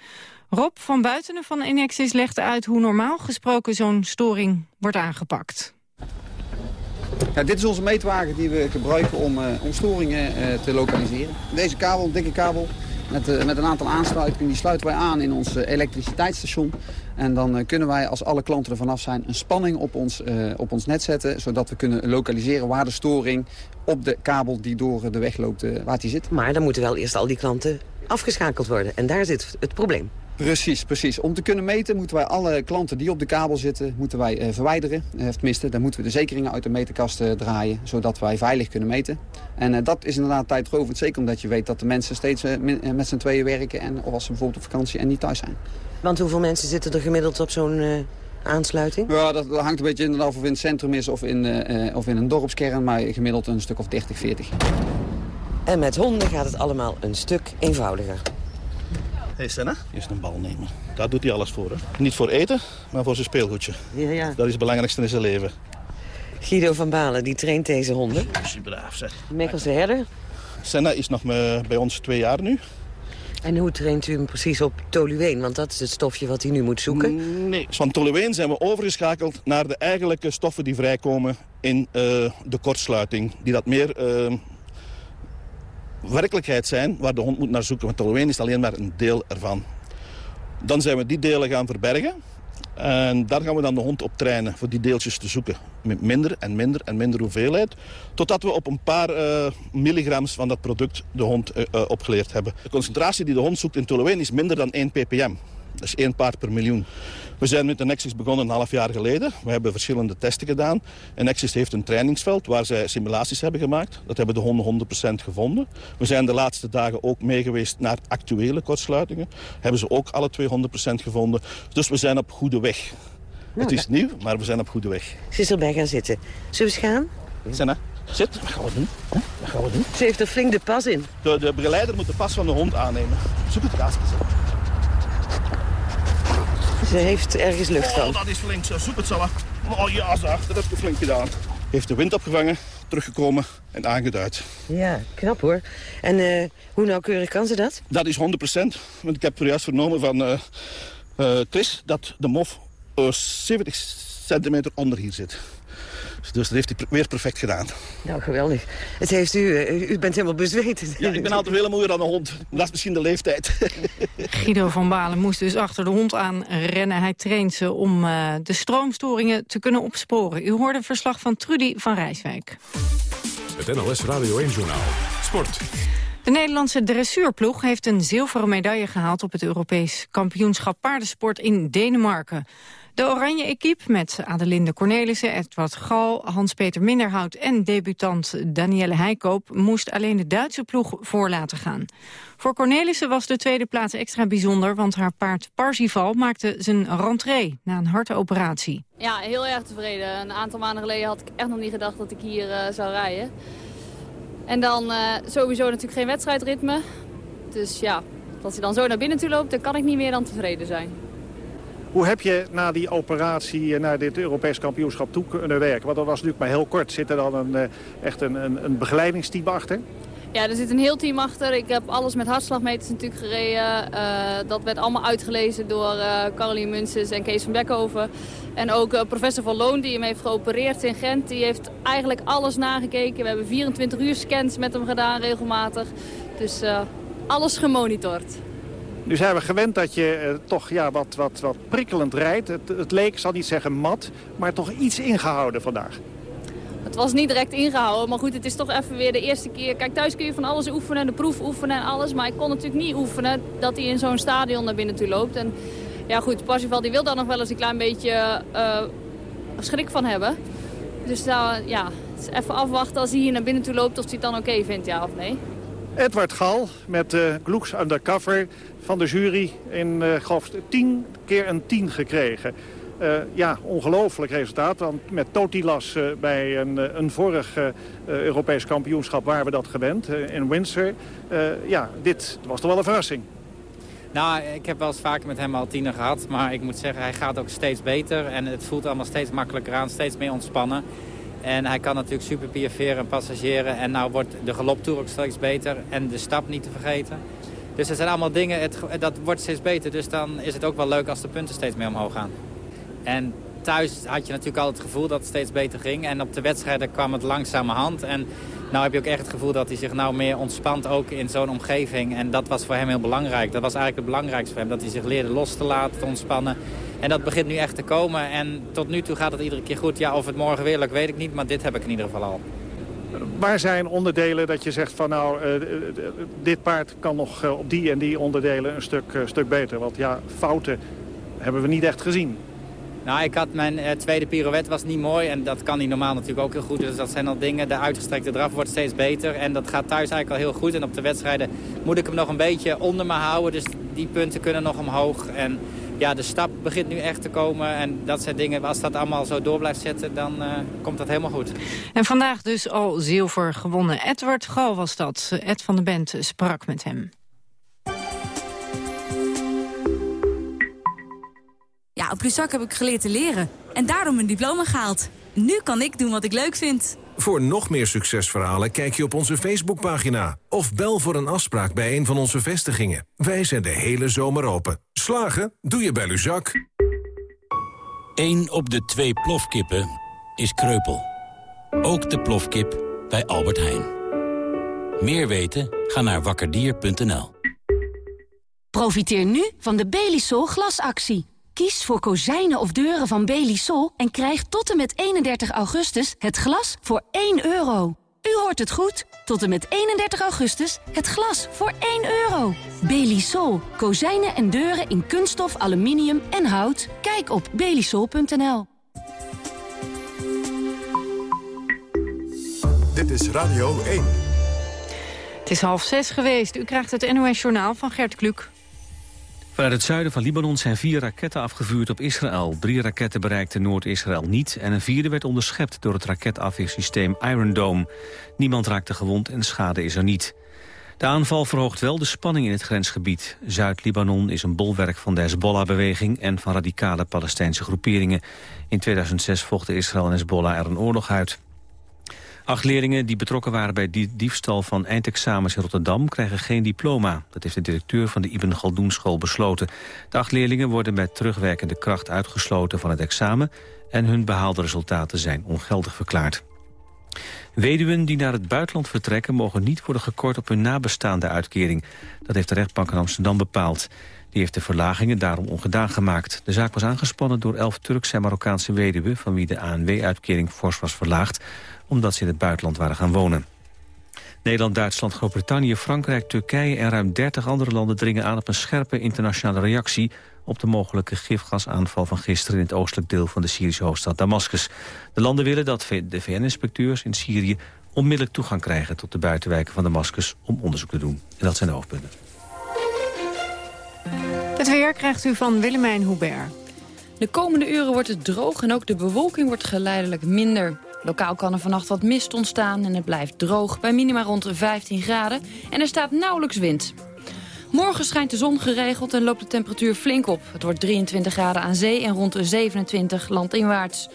Rob van Buitenen van Enexis legt uit hoe normaal gesproken zo'n storing wordt aangepakt. Ja, dit is onze meetwagen die we gebruiken om, eh, storingen eh, te lokaliseren. Deze kabel, dikke kabel, met, met een aantal aansluitingen, die sluiten wij aan in ons elektriciteitsstation. En dan eh, kunnen wij, als alle klanten er vanaf zijn, een spanning op ons, eh, op ons net zetten. Zodat we kunnen lokaliseren waar de storing op de kabel die door de weg loopt, eh, waar die zit. Maar dan moeten wel eerst al die klanten afgeschakeld worden. En daar zit het probleem. Precies, precies. Om te kunnen meten moeten wij alle klanten die op de kabel zitten moeten wij, eh, verwijderen. Eh, tenminste, dan moeten we de zekeringen uit de meterkast eh, draaien, zodat wij veilig kunnen meten. En dat is inderdaad tijdrovend, zeker omdat je weet dat de mensen steeds met z'n tweeën werken. En, of als ze bijvoorbeeld op vakantie en niet thuis zijn. Want hoeveel mensen zitten er gemiddeld op zo'n aansluiting? Ja, dat, hangt een beetje inderdaad of het in het centrum is of in, of in een dorpskern, maar gemiddeld een stuk of 30, 40. En met honden gaat het allemaal een stuk eenvoudiger. Hé Senna, eerst een bal nemen. Daar doet hij alles voor. Hè? Niet voor eten, maar voor zijn speelgoedje. Ja, ja. Dat is het belangrijkste in zijn leven. Guido van Balen, die traint deze honden. Is hij braaf, zeg. Mechelse herder. Senna is nog bij ons twee jaar nu. En hoe traint u hem precies op tolueen? Want dat is het stofje wat hij nu moet zoeken. Nee. Van tolueen zijn we overgeschakeld naar de eigenlijke stoffen die vrijkomen in eh, de kortsluiting. Die dat meer eh, werkelijkheid zijn waar de hond moet naar zoeken. Want tolueen is alleen maar een deel ervan. Dan zijn we die delen gaan verbergen. En daar gaan we dan de hond op trainen voor die deeltjes te zoeken. Met minder en minder en minder hoeveelheid. Totdat we op een paar eh, milligrams van dat product de hond eh, eh, opgeleerd hebben. De concentratie die de hond zoekt in tolueen is minder dan 1 ppm. Dat is één paard per miljoen. We zijn met de Nexus begonnen een half jaar geleden. We hebben verschillende testen gedaan. En Nexus heeft een trainingsveld waar zij simulaties hebben gemaakt. Dat hebben de honden 100% gevonden. We zijn de laatste dagen ook meegeweest naar actuele kortsluitingen. Hebben ze ook alle 200% gevonden. Dus we zijn op goede weg. het is nieuw, maar we zijn op goede weg. Ze is erbij gaan zitten. Zullen we eens gaan? Senna, zit. Wat gaan we doen? Wat gaan we doen? Ze heeft er flink de pas in. De, de begeleider moet de pas van de hond aannemen. Zoek het raasje. Ze heeft ergens lucht van. Oh, dat is flink zo. Zoek het zo. Oh ja, zo. Dat heb je flink gedaan. Heeft de wind opgevangen, teruggekomen en aangeduid. Ja, knap hoor. En eh, hoe nauwkeurig kan ze dat? Dat is 100%. Want ik heb zojuist vernomen van eh, eh, Chris dat de mof eh, 70 centimeter onder hier zit. Dus dat heeft hij weer perfect gedaan. Nou, geweldig. Het heeft u, eh, u bent helemaal bezweten. Ja, ik ben altijd veel moeier dan een hond. Dat is misschien de leeftijd. Guido van Balen moest dus achter de hond aan rennen. Hij traint ze om eh, de stroomstoringen te kunnen opsporen. U hoorde een verslag van Trudy van Rijswijk. Het NLS Radio 1-journaal. Sport. De Nederlandse dressuurploeg heeft een zilveren medaille gehaald... op het Europees kampioenschap paardensport in Denemarken. De oranje equipe met Adelinde Cornelissen, Edward Gal, Hans-Peter Minderhout en debutant Danielle Heikoop moest alleen de Duitse ploeg voor laten gaan. Voor Cornelissen was de tweede plaats extra bijzonder, want haar paard Parzival maakte zijn rentree na een hartoperatie. Ja, heel erg tevreden. Een aantal maanden geleden had ik echt nog niet gedacht dat ik hier eh, zou rijden. En dan eh, sowieso natuurlijk geen wedstrijdritme. Dus ja, als hij dan zo naar binnen toe loopt, dan kan ik niet meer dan tevreden zijn. Hoe heb je na die operatie naar dit Europees kampioenschap toe kunnen werken? Want dat was natuurlijk maar heel kort. Zit er dan een, eh, echt een, een, begeleidingsteam achter? Ja, er zit een heel team achter. Ik heb alles met hartslagmeters natuurlijk gereden. Eh, dat werd allemaal uitgelezen door uh, Caroline en Kees van Bekhoven. En ook professor Van Loon, die hem heeft geopereerd in Gent. Die heeft eigenlijk alles nagekeken. We hebben 24 uur scans met hem gedaan regelmatig. Dus alles gemonitord. Nu zijn we gewend dat je toch ja, wat, wat, wat prikkelend rijdt. Het, het leek, ik zal niet zeggen mat, maar toch iets ingehouden vandaag. Het was niet direct ingehouden, maar goed, het is toch even weer de eerste keer. Kijk, thuis kun je van alles oefenen, de proef oefenen en alles. Maar ik kon natuurlijk niet oefenen dat hij in zo'n stadion naar binnen toe loopt. En ja goed, Parsifal die wil daar nog wel eens een klein beetje uh, schrik van hebben. Dus uh, ja, even afwachten als hij hier naar binnen toe loopt of hij het dan oké vindt, ja of nee. Edward Gal met uh, Gloeks Undercover van de jury in uh, geloof 10 keer een 10 gekregen. Uh, ja, ongelooflijk resultaat. Want met Totilas bij een, een vorig Europees kampioenschap waren we dat gewend. in Windsor. ja, dit was toch wel een verrassing. Nou, ik heb wel eens vaker met hem al tiener gehad. Maar ik moet zeggen, hij gaat ook steeds beter. En het voelt allemaal steeds makkelijker aan, steeds meer ontspannen. En hij kan natuurlijk super piaferen en passageren. En nou wordt de galoptoer ook steeds beter. En de stap niet te vergeten. Dus dat zijn allemaal dingen, het, dat wordt steeds beter. Dus dan is het ook wel leuk als de punten steeds meer omhoog gaan. En thuis had je natuurlijk al het gevoel dat het steeds beter ging. En op de wedstrijden kwam het langzamerhand. En nou heb je ook echt het gevoel dat hij zich nou meer ontspant ook in zo'n omgeving. En dat was voor hem heel belangrijk. Dat was eigenlijk het belangrijkste voor hem. Dat hij zich leerde los te laten, te ontspannen. En dat begint nu echt te komen. En tot nu toe gaat het iedere keer goed. Ja, of het morgen weer lukt, weet ik niet. Maar dit heb ik in ieder geval al. Waar zijn onderdelen dat je zegt van nou, uh, dit paard kan nog uh, op die en die onderdelen een stuk, stuk beter? Want ja, fouten hebben we niet echt gezien. Nou, ik had mijn tweede pirouette was niet mooi en dat kan hij normaal natuurlijk ook heel goed. Dus dat zijn al dingen. De uitgestrekte draf wordt steeds beter en dat gaat thuis eigenlijk al heel goed. En op de wedstrijden moet ik hem nog een beetje onder me houden. Dus die punten kunnen nog omhoog. En ja, de stap begint nu echt te komen. En dat zijn dingen, als dat allemaal zo door blijft zetten, dan uh, komt dat helemaal goed. En vandaag dus al zilver gewonnen. Edward Gal was dat. Ed van de Bent sprak met hem. Ja, op Luzak heb ik geleerd te leren. En daarom mijn diploma gehaald. Nu kan ik doen wat ik leuk vind. Voor nog meer succesverhalen kijk je op onze Facebookpagina. Of bel voor een afspraak bij een van onze vestigingen. Wij zijn de hele zomer open. Slagen? Doe je bij Luzak. Eén op de twee plofkippen is kreupel. Ook de plofkip bij Albert Heijn. Meer weten? Ga naar wakkerdier.nl. Profiteer nu van de Belisol glasactie. Kies voor kozijnen of deuren van Belisol en krijg tot en met 31 augustus het glas voor 1 euro. U hoort het goed. Tot en met 31 augustus het glas voor 1 euro. Belisol. Kozijnen en deuren in kunststof, aluminium en hout. Kijk op belisol.nl. Dit is Radio 1. Het is half zes geweest. U krijgt het NOS-journaal van Gert Kluk. Vanuit het zuiden van Libanon zijn vier raketten afgevuurd op Israël. Drie raketten bereikten Noord-Israël niet... en een vierde werd onderschept door het raketafweersysteem Iron Dome. Niemand raakte gewond en schade is er niet. De aanval verhoogt wel de spanning in het grensgebied. Zuid-Libanon is een bolwerk van de Hezbollah-beweging... en van radicale Palestijnse groeperingen. In 2006 vochten Israël en Hezbollah er een oorlog uit. Acht leerlingen die betrokken waren bij die diefstal van eindexamens in Rotterdam krijgen geen diploma. Dat heeft de directeur van de Ibn Galdoen school besloten. De acht leerlingen worden met terugwerkende kracht uitgesloten van het examen en hun behaalde resultaten zijn ongeldig verklaard. Weduwen die naar het buitenland vertrekken mogen niet worden gekort op hun nabestaande uitkering. Dat heeft de rechtbank in Amsterdam bepaald. Die heeft de verlagingen daarom ongedaan gemaakt. De zaak was aangespannen door elf Turkse en Marokkaanse weduwen... van wie de ANW-uitkering fors was verlaagd omdat ze in het buitenland waren gaan wonen. Nederland, Duitsland, Groot-Brittannië, Frankrijk, Turkije en ruim 30 andere landen dringen aan op een scherpe internationale reactie op de mogelijke gifgasaanval van gisteren in het oostelijk deel van de Syrische hoofdstad Damascus. De landen willen dat de VN-inspecteurs in Syrië onmiddellijk toegang krijgen tot de buitenwijken van Damascus om onderzoek te doen. En dat zijn de hoofdpunten. Het weer krijgt u van Willemijn Hubert. De komende uren wordt het droog en ook de bewolking wordt geleidelijk minder. Lokaal kan er vannacht wat mist ontstaan en het blijft droog bij minima rond de 15 graden en er staat nauwelijks wind. Morgen schijnt de zon geregeld en loopt de temperatuur flink op. Het wordt 23 graden aan zee en rond de 27 landinwaarts.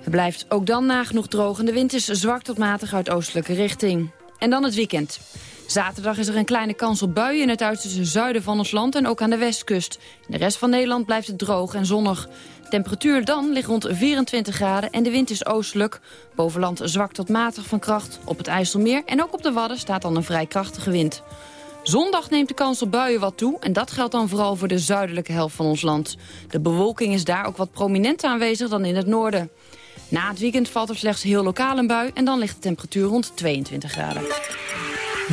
Het blijft ook dan nagenoeg droog en de wind is zwak tot matig uit oostelijke richting. En dan het weekend. Zaterdag is er een kleine kans op buien in het uiterste zuiden van ons land en ook aan de westkust. In de rest van Nederland blijft het droog en zonnig. De temperatuur dan ligt rond 24 graden en de wind is oostelijk. Bovenland zwak tot matig van kracht. Op het IJsselmeer en ook op de Wadden staat dan een vrij krachtige wind. Zondag neemt de kans op buien wat toe en dat geldt dan vooral voor de zuidelijke helft van ons land. De bewolking is daar ook wat prominenter aanwezig dan in het noorden. Na het weekend valt er slechts heel lokaal een bui en dan ligt de temperatuur rond 22 graden.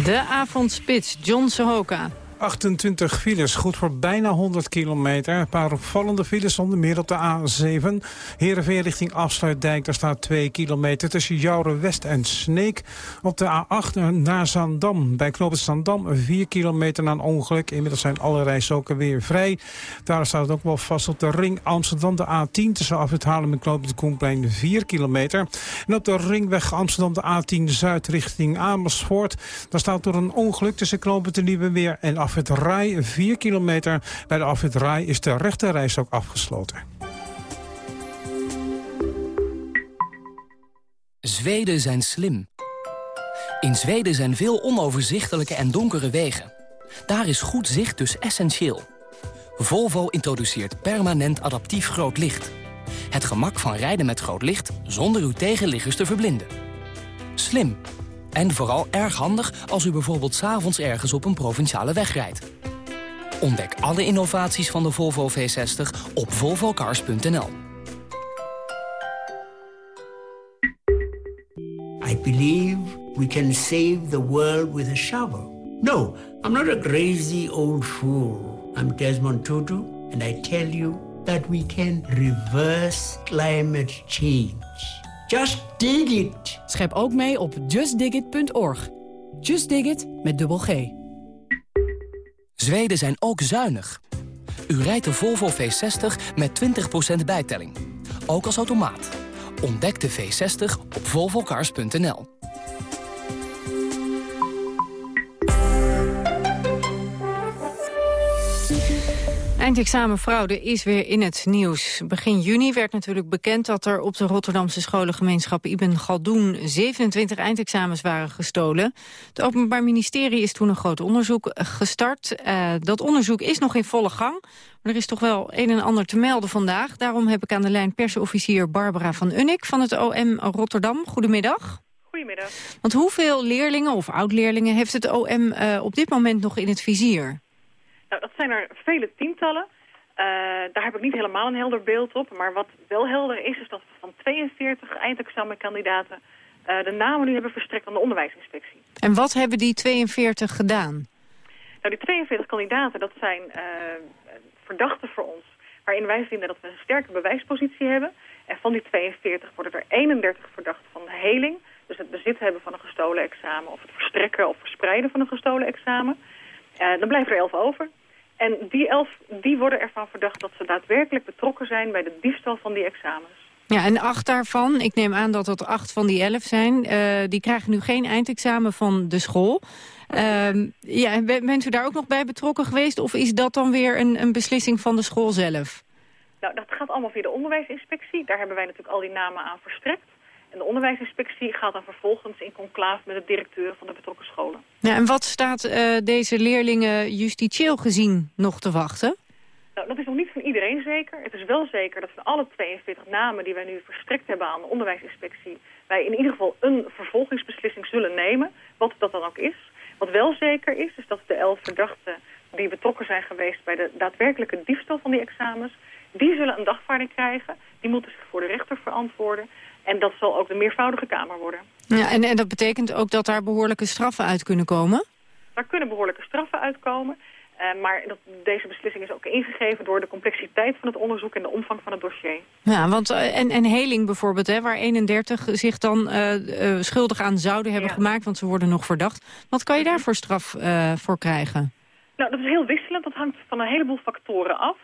De avondspits, John Sohoka. 28 files, goed voor bijna 100 kilometer. Een paar opvallende files onder meer op de A7. Heerenveen richting Afsluitdijk, daar staat 2 kilometer... tussen Jouren West en Sneek. Op de A8 naar Zandam. Bij knooppunt Zandam 4 kilometer na een ongeluk. Inmiddels zijn alle rijstroken weer vrij. Daar staat het ook wel vast op de ring Amsterdam. De A10 tussen Afrit en knooppunt Koenplein 4 kilometer. En op de ringweg Amsterdam de A10 Zuid richting Amersfoort. Daar staat door een ongeluk tussen knooppunt Nieuwe Weer en afwit Rai 4 kilometer. Bij de afwit Rai is de rechterreis ook afgesloten. Zweden zijn slim. In Zweden zijn veel onoverzichtelijke en donkere wegen. Daar is goed zicht dus essentieel. Volvo introduceert permanent adaptief groot licht. Het gemak van rijden met groot licht zonder uw tegenliggers te verblinden. Slim. En vooral erg handig als u bijvoorbeeld s'avonds ergens op een provinciale weg rijdt. Ontdek alle innovaties van de Volvo V60 op volvocars.nl. I believe we can save the world with a shovel. No, I'm not a crazy old fool. I'm Desmond Tutu, and I tell you that we can reverse climate change. Just dig it. Schep ook mee op justdigit.org. Just Dig It met dubbel G. Zweden zijn ook zuinig. U rijdt de Volvo V60 met 20% bijtelling. Ook als automaat. Ontdek de V60 op volvocars.nl. Eindexamenfraude is weer in het nieuws. Begin juni werd natuurlijk bekend dat er op de Rotterdamse scholengemeenschap Ibn Galdoen 27 eindexamens waren gestolen. Het Openbaar Ministerie is toen een groot onderzoek gestart. Uh, dat onderzoek is nog in volle gang. Maar er is toch wel een en ander te melden vandaag. Daarom heb ik aan de lijn persofficier Barbara van Unnik van het OM Rotterdam. Goedemiddag. Goedemiddag. Want hoeveel leerlingen of oud-leerlingen heeft het OM uh, op dit moment nog in het vizier? Nou, dat zijn er vele tientallen. Uh, daar heb ik niet helemaal een helder beeld op. Maar wat wel helder is, is dat van 42 eindexamenkandidaten eh, de namen nu hebben verstrekt aan de onderwijsinspectie. En wat hebben die 42 gedaan? Nou, die 42 kandidaten, dat zijn eh, verdachten voor ons... waarin wij vinden dat we een sterke bewijspositie hebben. En van die 42 worden er 31 verdacht van heling. Dus het bezit hebben van een gestolen examen... of het verstrekken of verspreiden van een gestolen examen. Eh, dan blijven er 11 over. En die 11 die worden ervan verdacht dat ze daadwerkelijk betrokken zijn... bij de diefstal van die examens. Ja, en acht daarvan, ik neem aan dat dat acht van die elf zijn... eh, die krijgen nu geen eindexamen van de school. Ehm, ja, ben- bent u daar ook nog bij betrokken geweest? Of is dat dan weer een, een beslissing van de school zelf? Nou, dat gaat allemaal via de onderwijsinspectie. Daar hebben wij natuurlijk al die namen aan verstrekt. En de onderwijsinspectie gaat dan vervolgens in conclave met de directeuren van de betrokken scholen. Ja, en wat staat eh, deze leerlingen justitieel gezien nog te wachten? Nou, dat is nog niet van iedereen zeker. Het is wel zeker dat van alle 42 namen die wij nu verstrekt hebben aan de onderwijsinspectie... wij in ieder geval een vervolgingsbeslissing zullen nemen, wat dat dan ook is. Wat wel zeker is, is dat de 11 verdachten die betrokken zijn geweest bij de daadwerkelijke diefstal van die examens... die zullen een dagvaarding krijgen, die moeten zich voor de rechter verantwoorden... en dat zal ook de meervoudige kamer worden. Ja, en, en dat betekent ook dat daar behoorlijke straffen uit kunnen komen? Daar kunnen behoorlijke straffen uitkomen... eh, maar dat, deze beslissing is ook ingegeven door de complexiteit van het onderzoek en de omvang van het dossier. Ja, want eh, en, en Heling bijvoorbeeld, hè, waar 31 zich dan eh, schuldig aan zouden hebben gemaakt, want ze worden nog verdacht. Wat kan je daar voor straf voor krijgen? Nou, dat is heel wisselend. Dat hangt van een heleboel factoren af.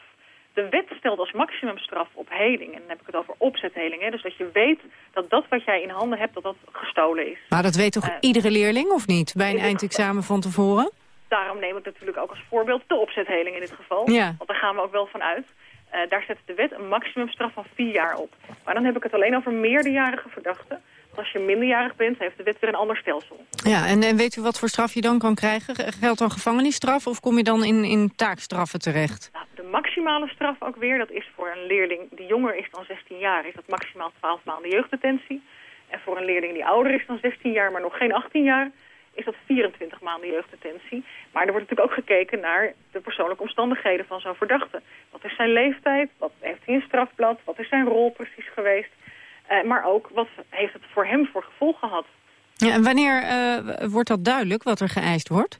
De wet stelt als maximumstraf op heling. En dan heb ik het over opzetheling. Hè? Dus dat je weet dat dat wat jij in handen hebt, dat dat gestolen is. Maar dat weet toch Eh, iedere leerling, of niet? Bij een eindexamen van tevoren? Daarom neem ik natuurlijk ook als voorbeeld de opzetheling in dit geval. Ja. Want daar gaan we ook wel van uit. Eh, daar zet de wet een maximumstraf van vier jaar op. Maar dan heb ik het alleen over meerderjarige verdachten. Als je minderjarig bent, heeft de wet weer een ander stelsel. Ja, en, en weet u wat voor straf je dan kan krijgen? Geldt dan gevangenisstraf of kom je dan in, in taakstraffen terecht? Nou, de maximale straf ook weer, dat is voor een leerling die jonger is dan 16 jaar, is dat maximaal 12 maanden jeugddetentie. En voor een leerling die ouder is dan 16 jaar, maar nog geen 18 jaar, is dat 24 maanden jeugddetentie. Maar er wordt natuurlijk ook gekeken naar de persoonlijke omstandigheden van zo'n verdachte. Wat is zijn leeftijd? Wat heeft hij een strafblad? Wat is zijn rol precies geweest? Eh, maar ook, wat heeft het voor hem voor gevolg gehad? Ja, en wanneer eh, wordt dat duidelijk, wat er geëist wordt?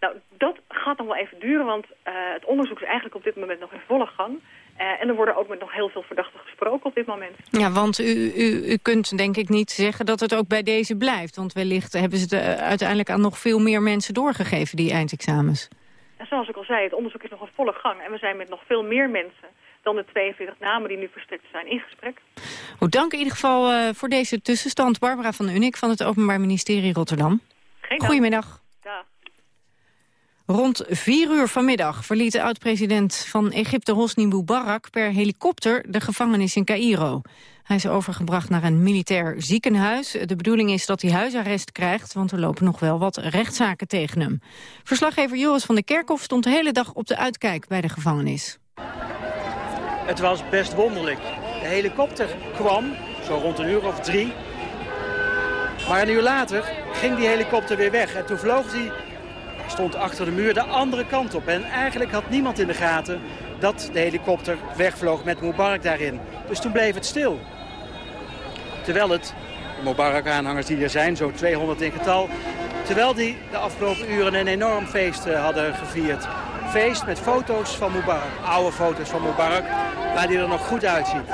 Nou, dat gaat nog wel even duren, want eh, het onderzoek is eigenlijk op dit moment nog in volle gang. En er worden ook met nog heel veel verdachten gesproken op dit moment. Ja, want u, u, u kunt denk ik niet zeggen dat het ook bij deze blijft. Want wellicht hebben ze het uiteindelijk aan nog veel meer mensen doorgegeven, die eindexamens. En zoals ik al zei, het onderzoek is nog in volle gang. En we zijn met nog veel meer mensen dan de 42 namen die nu verstrekt zijn in gesprek. Goed, dank in ieder geval eh, voor deze tussenstand. Barbara van Unik van het Openbaar Ministerie Rotterdam. Geen. Goedemiddag. Dag. Rond vier uur vanmiddag verliet de oud-president van Egypte Hosni Mubarak per helikopter de gevangenis in Cairo. Hij is overgebracht naar een militair ziekenhuis. De bedoeling is dat hij huisarrest krijgt, want er lopen nog wel wat rechtszaken tegen hem. Verslaggever Joris van der Kerkhof stond de hele dag op de uitkijk bij de gevangenis. Het was best wonderlijk. De helikopter kwam, zo rond een uur of drie. Maar een uur later ging die helikopter weer weg. En toen vloog hij, stond achter de muur, de andere kant op. En eigenlijk had niemand in de gaten dat de helikopter wegvloog met Mubarak daarin. Dus toen bleef het stil. Terwijl het, de Mubarak-aanhangers die er zijn, zo 200 in getal... terwijl die de afgelopen uren een enorm feest eh, hadden gevierd. Feest met foto's van Mubarak, oude foto's van Mubarak, waar die er nog goed uitziet.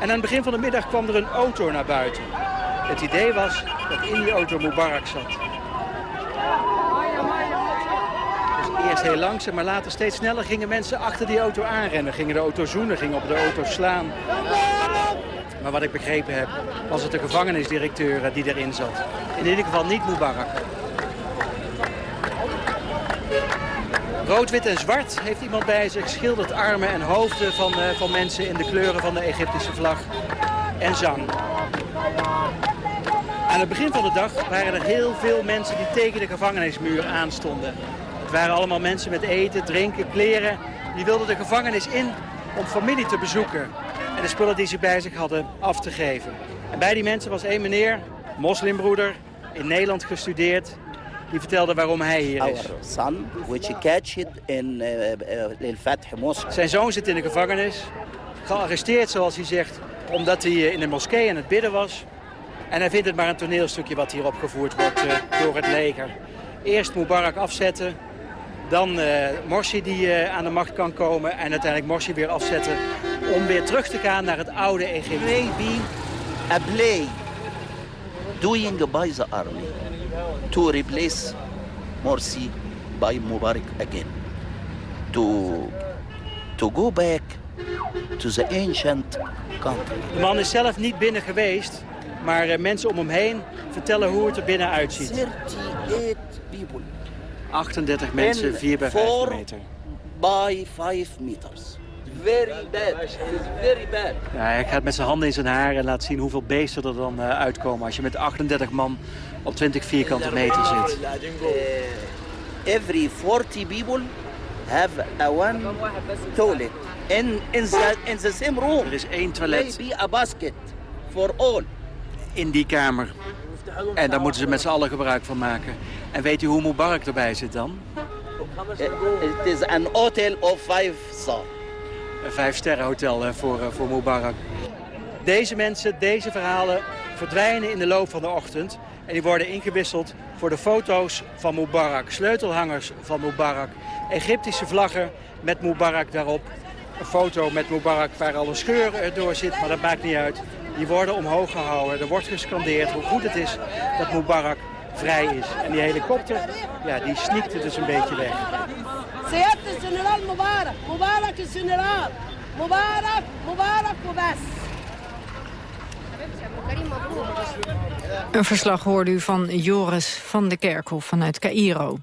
En aan het begin van de middag kwam er een auto naar buiten. Het idee was dat in die auto Mubarak zat. Dus eerst heel langzaam, maar later steeds sneller gingen mensen achter die auto aanrennen. Gingen de auto zoenen, gingen op de auto slaan. Maar wat ik begrepen heb, was het de gevangenisdirecteur die erin zat. In ieder geval niet Mubarak. Rood, wit en zwart heeft iemand bij zich. Schildert armen en hoofden van, eh, van mensen in de kleuren van de Egyptische vlag. En zang. Aan het begin van de dag waren er heel veel mensen die tegen de gevangenismuur aanstonden. Het waren allemaal mensen met eten, drinken, kleren. Die wilden de gevangenis in om familie te bezoeken. En de spullen die ze bij zich hadden af te geven. En bij die mensen was één meneer, moslimbroeder, in Nederland gestudeerd. Die vertelde waarom hij hier is. Our son, which catched in Al-Fath Mosque. Zijn zoon zit in de gevangenis. Gearresteerd, zoals hij zegt, omdat hij in de moskee aan het bidden was. En hij vindt het maar een toneelstukje wat hier opgevoerd wordt door het leger. Eerst Mubarak afzetten, dan uh, Morsi die uh, aan de macht kan komen... en uiteindelijk Morsi weer afzetten om weer terug te gaan naar het oude Egypte. Maybe a play doing by the army to replace Morsi by Mubarak again. To, to go back to the ancient country. De man is zelf niet binnen geweest, maar uh, mensen om hem heen vertellen hoe het er binnen uitziet. 38 people. 38 mensen, 4 bij 5 meter. by 5 meters. Very bad. It's very bad. Ja, hij gaat met zijn handen in zijn haar en laat zien hoeveel beesten er dan uh, uitkomen... als je met 38 man op 20 vierkante meter zit. Uh, every 40 people have a one toilet. In, in, the, in the same room. Er is één toilet. Maybe a basket for all. In die kamer. En daar moeten ze met z'n allen gebruik van maken. En weet u hoe Mubarak erbij zit dan? It is an hotel of five star. Een vijfsterrenhotel voor, voor Mubarak. Deze mensen, deze verhalen verdwijnen in de loop van de ochtend. En die worden ingewisseld voor de foto's van Mubarak. Sleutelhangers van Mubarak. Egyptische vlaggen met Mubarak daarop. Een foto met Mubarak waar al een scheur door zit, maar dat maakt niet uit Die worden omhoog gehouden. Er wordt gescandeerd hoe goed het is dat Mubarak vrij is. En die helikopter, ja, die sneakte dus een beetje weg. سيادة الجنرال مبارك مبارك الجنرال مبارك مبارك وبس Een verslag hoorde u van Joris van de Kerkhof vanuit Cairo.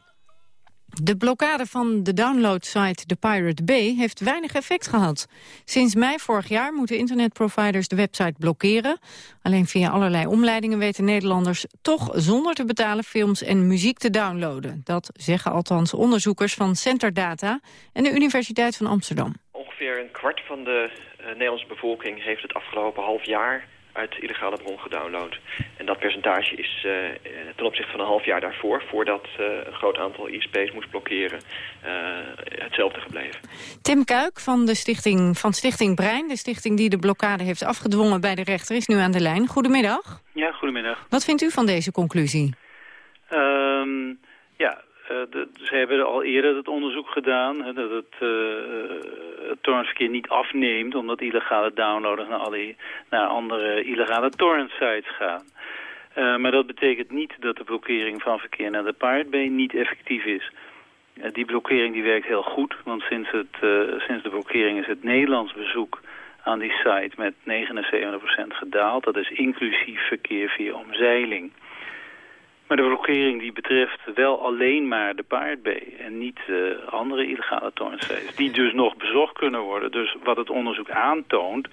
De blokkade van de downloadsite The Pirate Bay heeft weinig effect gehad. Sinds mei vorig jaar moeten internetproviders de website blokkeren. Alleen via allerlei omleidingen weten Nederlanders toch zonder te betalen films en muziek te downloaden. Dat zeggen althans onderzoekers van Centerdata en de Universiteit van Amsterdam. Ongeveer een kwart van de uh, Nederlandse bevolking heeft het afgelopen half jaar uit illegale bron gedownload. En dat percentage is uh, ten opzichte van een half jaar daarvoor... voordat uh, een groot aantal ISP's moest blokkeren, uh, hetzelfde gebleven. Tim Kuik van, de stichting, van Stichting Brein, de stichting die de blokkade heeft afgedwongen bij de rechter... is nu aan de lijn. Goedemiddag. Ja, goedemiddag. Wat vindt u van deze conclusie? Um, ja, de, ze hebben al eerder het onderzoek gedaan... Hè, dat het, uh, het torrentverkeer niet afneemt... omdat illegale downloaders naar, alle, naar andere illegale torrent-sites gaan. Uh, maar dat betekent niet dat de blokkering van verkeer naar de Bay niet effectief is. Uh, die blokkering die werkt heel goed, want sinds, het, sinds de blokkering is het Nederlands bezoek aan die site met 79% gedaald. Dat is inclusief verkeer via omzeiling. Maar de blokkering die betreft wel alleen maar de paardbee en niet uh, andere illegale torrentsites. Die dus nog bezocht kunnen worden. Dus wat het onderzoek aantoont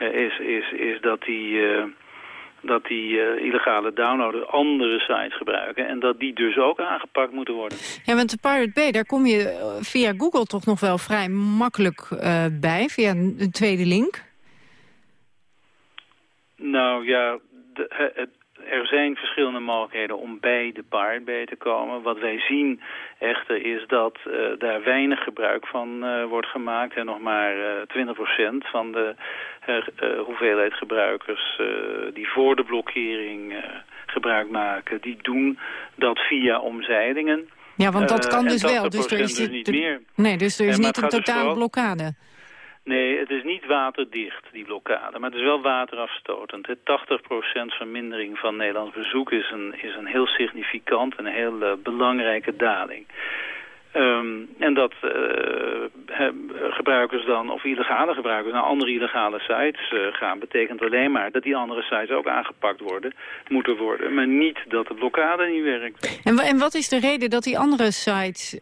uh, is, is, is dat die, uh, dat die illegale downloaders andere sites gebruiken. En dat die dus ook aangepakt moeten worden. Ja, want de Pirate Bay, daar kom je via Google toch nog wel vrij makkelijk bij. Via een tweede link. Nou ja, de, het, er zijn verschillende mogelijkheden om bij de paard bij te komen. Wat wij zien echter is dat uh, daar weinig gebruik van uh, wordt gemaakt. En nog maar uh, 20% van de hoeveelheid gebruikers die voor de blokkering gebruik maken... die doen dat via omzeilingen. Ja, want dat kan dus wel. Dus er is dus niet meer. Nee, dus er is niet een totale dus blokkade. Nee, het is niet waterdicht, die blokkade, maar het is wel waterafstotend. 80% vermindering van Nederlands bezoek is een, is een heel significant en heel belangrijke daling. Um, en dat uh, gebruikers dan, of illegale gebruikers, naar andere illegale sites uh, gaan... betekent alleen maar dat die andere sites ook aangepakt worden, moeten worden. Maar niet dat de blokkade niet werkt. En, en wat is de reden dat die andere sites,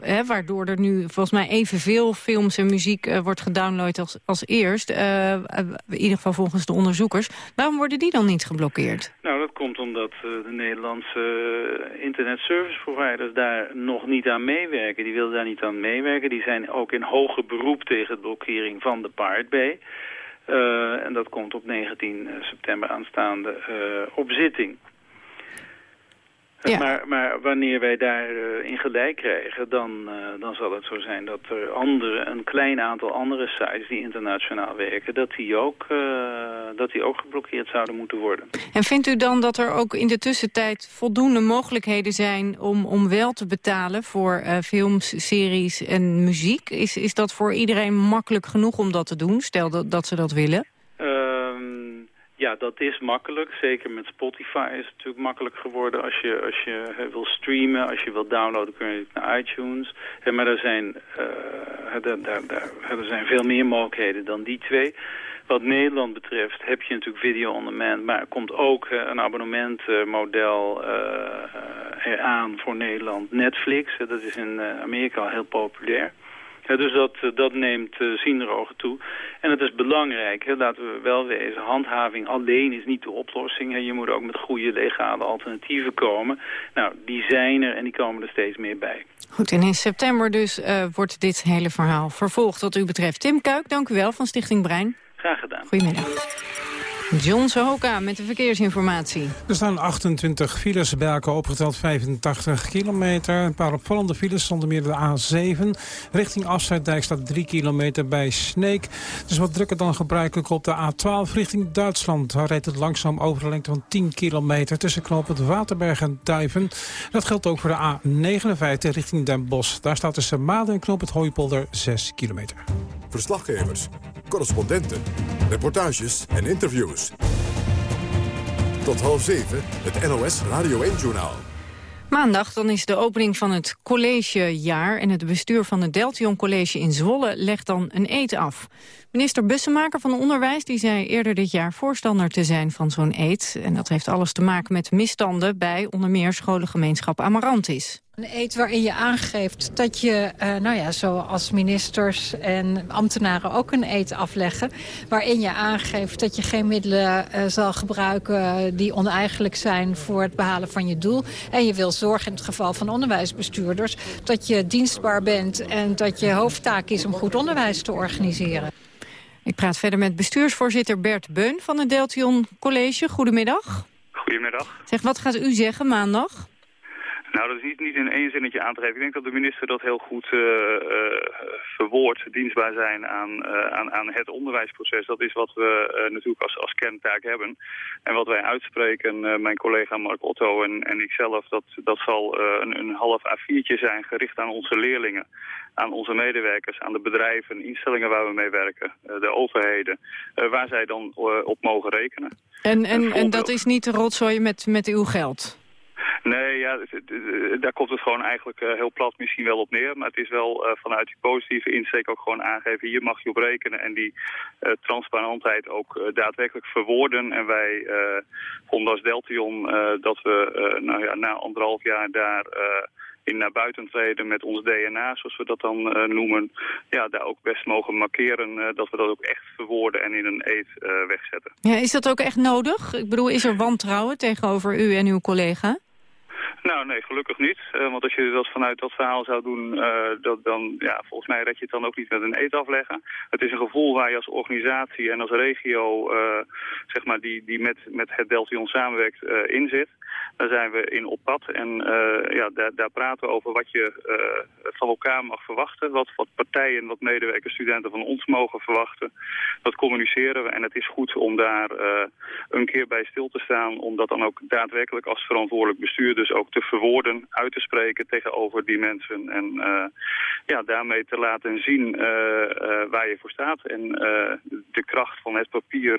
hè, waardoor er nu volgens mij evenveel films en muziek wordt gedownload als, als eerst... in ieder geval volgens de onderzoekers, waarom worden die dan niet geblokkeerd? Nou, dat komt omdat de Nederlandse internet service providers daar nog niet aan meewerken Die wilden daar niet aan meewerken. Die zijn ook in hoger beroep tegen de blokkering van de Bay. Uh, en dat komt op 19 september aanstaande uh, op zitting. Ja. Maar, maar wanneer wij daarin in gelijk krijgen, dan, dan zal het zo zijn dat er andere, een klein aantal andere sites die internationaal werken, dat die, ook, dat die ook geblokkeerd zouden moeten worden. En vindt u dan dat er ook in de tussentijd voldoende mogelijkheden zijn om, om wel te betalen voor films, series en muziek? Is, is dat voor iedereen makkelijk genoeg om dat te doen, stel dat, dat ze dat willen? Ja, dat is makkelijk. Zeker met Spotify is het natuurlijk makkelijk geworden. Als je, als je wil streamen, als je wil downloaden, kun je naar iTunes. maar er zijn, uh, daar, daar, daar, er zijn veel meer mogelijkheden dan die twee. Wat Nederland betreft heb je natuurlijk video on demand, maar er komt ook een abonnementmodel uh, eraan voor Nederland. Netflix, dat is in Amerika al heel populair. Dus dat, eh, dat neemt uh, ogen toe. En het is belangrijk, hè, laten we wel wezen, handhaving alleen is niet de oplossing. Je moet ook met goede legale alternatieven komen. Nou, die zijn er en die komen er steeds meer bij. Goed, en in september dus uh, wordt dit hele verhaal vervolgd wat u betreft. Tim Kuik, dank u wel van Stichting Brein. Graag gedaan. Goedemiddag. John Sohoka met de verkeersinformatie. Er staan 28 files bij elkaar opgeteld 85 kilometer. Een paar opvallende files stonden meer de A7. Richting Afsluitdijk staat 3 kilometer bij Sneek. Het is wat drukker dan gebruikelijk op de A12 richting Duitsland. Daar rijdt het langzaam over een lengte van 10 kilometer... tussen knooppunt Waterberg en Duiven. Dat geldt ook voor de A59 richting Den Bosch. Daar staat tussen Maden en knooppunt Hooipolder 6 kilometer. Verslaggevers, correspondenten, reportages en interviews. Tot half zeven, het NOS Radio 1-journaal. Maandag dan is de opening van het collegejaar... en het bestuur van het Deltion College in Zwolle legt dan een eet af. Minister Bussemaker van Onderwijs die zei eerder dit jaar voorstander te zijn van zo'n eet. En dat heeft alles te maken met misstanden bij onder meer scholengemeenschap Amarantis. Een eet waarin je aangeeft dat je, uh, nou ja, zoals ministers en ambtenaren ook een eet afleggen. Waarin je aangeeft dat je geen middelen uh, zal gebruiken die oneigenlijk zijn voor het behalen van je doel. En je wil zorgen in het geval van onderwijsbestuurders dat je dienstbaar bent en dat je hoofdtaak is om goed onderwijs te organiseren. Ik praat verder met bestuursvoorzitter Bert Beun van het Deltion College. Goedemiddag. Goedemiddag. Zeg, wat gaat u zeggen maandag? Nou, dat is niet, niet in één zinnetje aan te geven. Ik denk dat de minister dat heel goed uh, uh, verwoordt, dienstbaar zijn aan, uh, aan, aan het onderwijsproces. Dat is wat we natuurlijk als, als kerntaak hebben. En wat wij uitspreken, mijn collega Mark Otto en, en ikzelf, dat, dat zal een, een half A4'tje zijn gericht aan onze leerlingen, aan onze medewerkers, aan de bedrijven, instellingen waar we mee werken, de overheden, waar zij dan op mogen rekenen. En, en, en dat is niet de rotzooi met, met uw geld? Nee, ja, daar komt het gewoon eigenlijk heel plat misschien wel op neer. Maar het is wel vanuit die positieve insteek ook gewoon aangeven... hier mag je op rekenen en die uh, transparantheid ook daadwerkelijk verwoorden. En wij vonden als Deltion dat we nou ja, na anderhalf jaar daar in naar buiten treden met ons DNA, zoals we dat dan uh, noemen, ja, daar ook best mogen markeren uh, dat we dat ook echt verwoorden en in een eet uh, wegzetten. Ja, is dat ook echt nodig? Ik bedoel, is er wantrouwen tegenover u en uw collega? Nou, nee, gelukkig niet. Uh, want als je dat vanuit dat verhaal zou doen, uh, dat, dan, ja, volgens mij red je het dan ook niet met een eet afleggen. Het is een gevoel waar je als organisatie en als regio, uh, zeg maar, die, die met, met het Deltion samenwerkt, in zit. Daar zijn we in op pad en ja, daar, daar praten we over wat je van elkaar mag verwachten. Wat, wat partijen, wat medewerkers, studenten van ons mogen verwachten. Dat communiceren we en het is goed om daar een keer bij stil te staan. Om dat dan ook daadwerkelijk als verantwoordelijk bestuur dus ook te verwoorden, uit te spreken tegenover die mensen. En ja, daarmee te laten zien waar je voor staat. En de kracht van het papier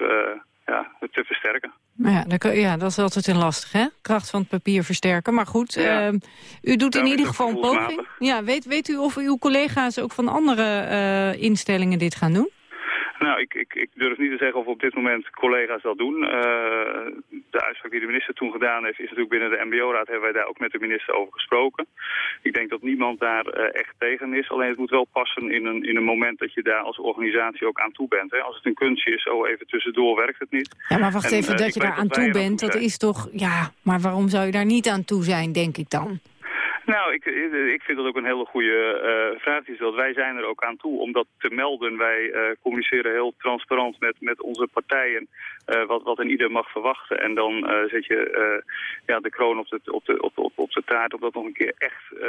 ja, te versterken. Ja, ja, dat is altijd een lastig, hè? Kracht van het papier versterken. Maar goed, ja. uh, u doet in ieder geval een poging. Ja, weet, weet u of uw collega's ook van andere uh, instellingen dit gaan doen? Nou, ik, ik, ik, durf niet te zeggen of op dit moment collega's dat doen. Uh, de uitspraak die de minister toen gedaan heeft, is natuurlijk binnen de mbo-raad hebben wij daar ook met de minister over gesproken. Ik denk dat niemand daar uh, echt tegen is. Alleen het moet wel passen in een, in een moment dat je daar als organisatie ook aan toe bent. Hè. Als het een kunstje is, oh even tussendoor werkt het niet. Ja, maar wacht en, even, uh, dat je daar aan toe bent, dat is toch... Ja, maar waarom zou je daar niet aan toe zijn, denk ik dan? Nou, ik, ik vind dat ook een hele goede uh, vraag die stelt. Wij zijn er ook aan toe om dat te melden. Wij uh, communiceren heel transparant met, met onze partijen uh, wat, wat een ieder mag verwachten. En dan zet je ja, de kroon op de, op, de, op, op, op de taart om dat nog een keer echt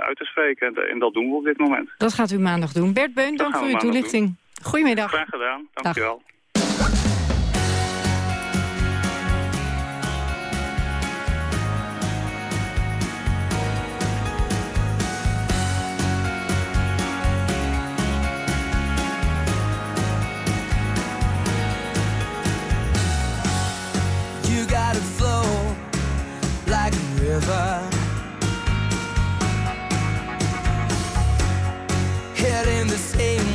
uit te spreken. En, en, dat doen we op dit moment. Dat gaat u maandag doen. Bert Beun, dank voor uw toelichting. Goedemiddag. Graag gedaan, dank u wel. The same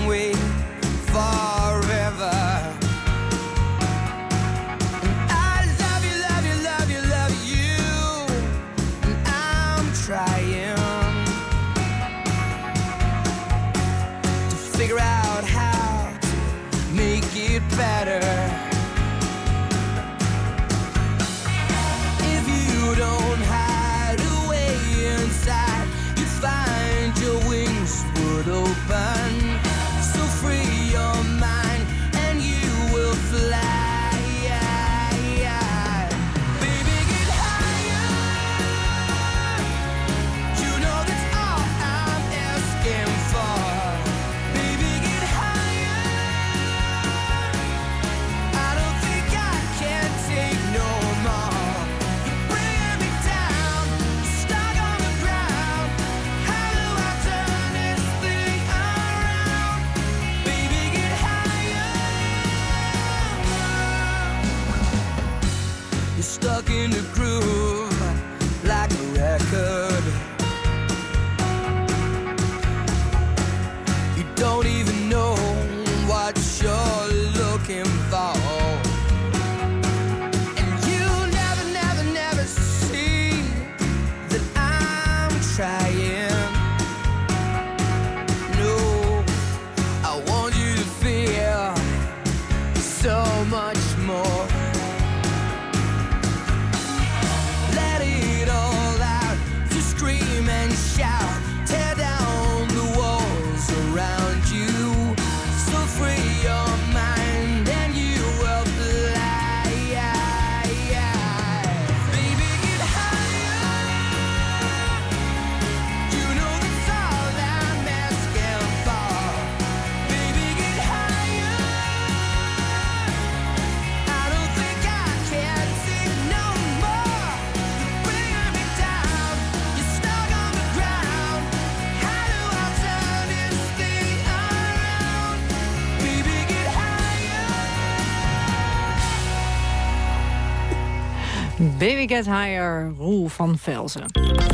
Baby Get Higher, Roel van Velzen.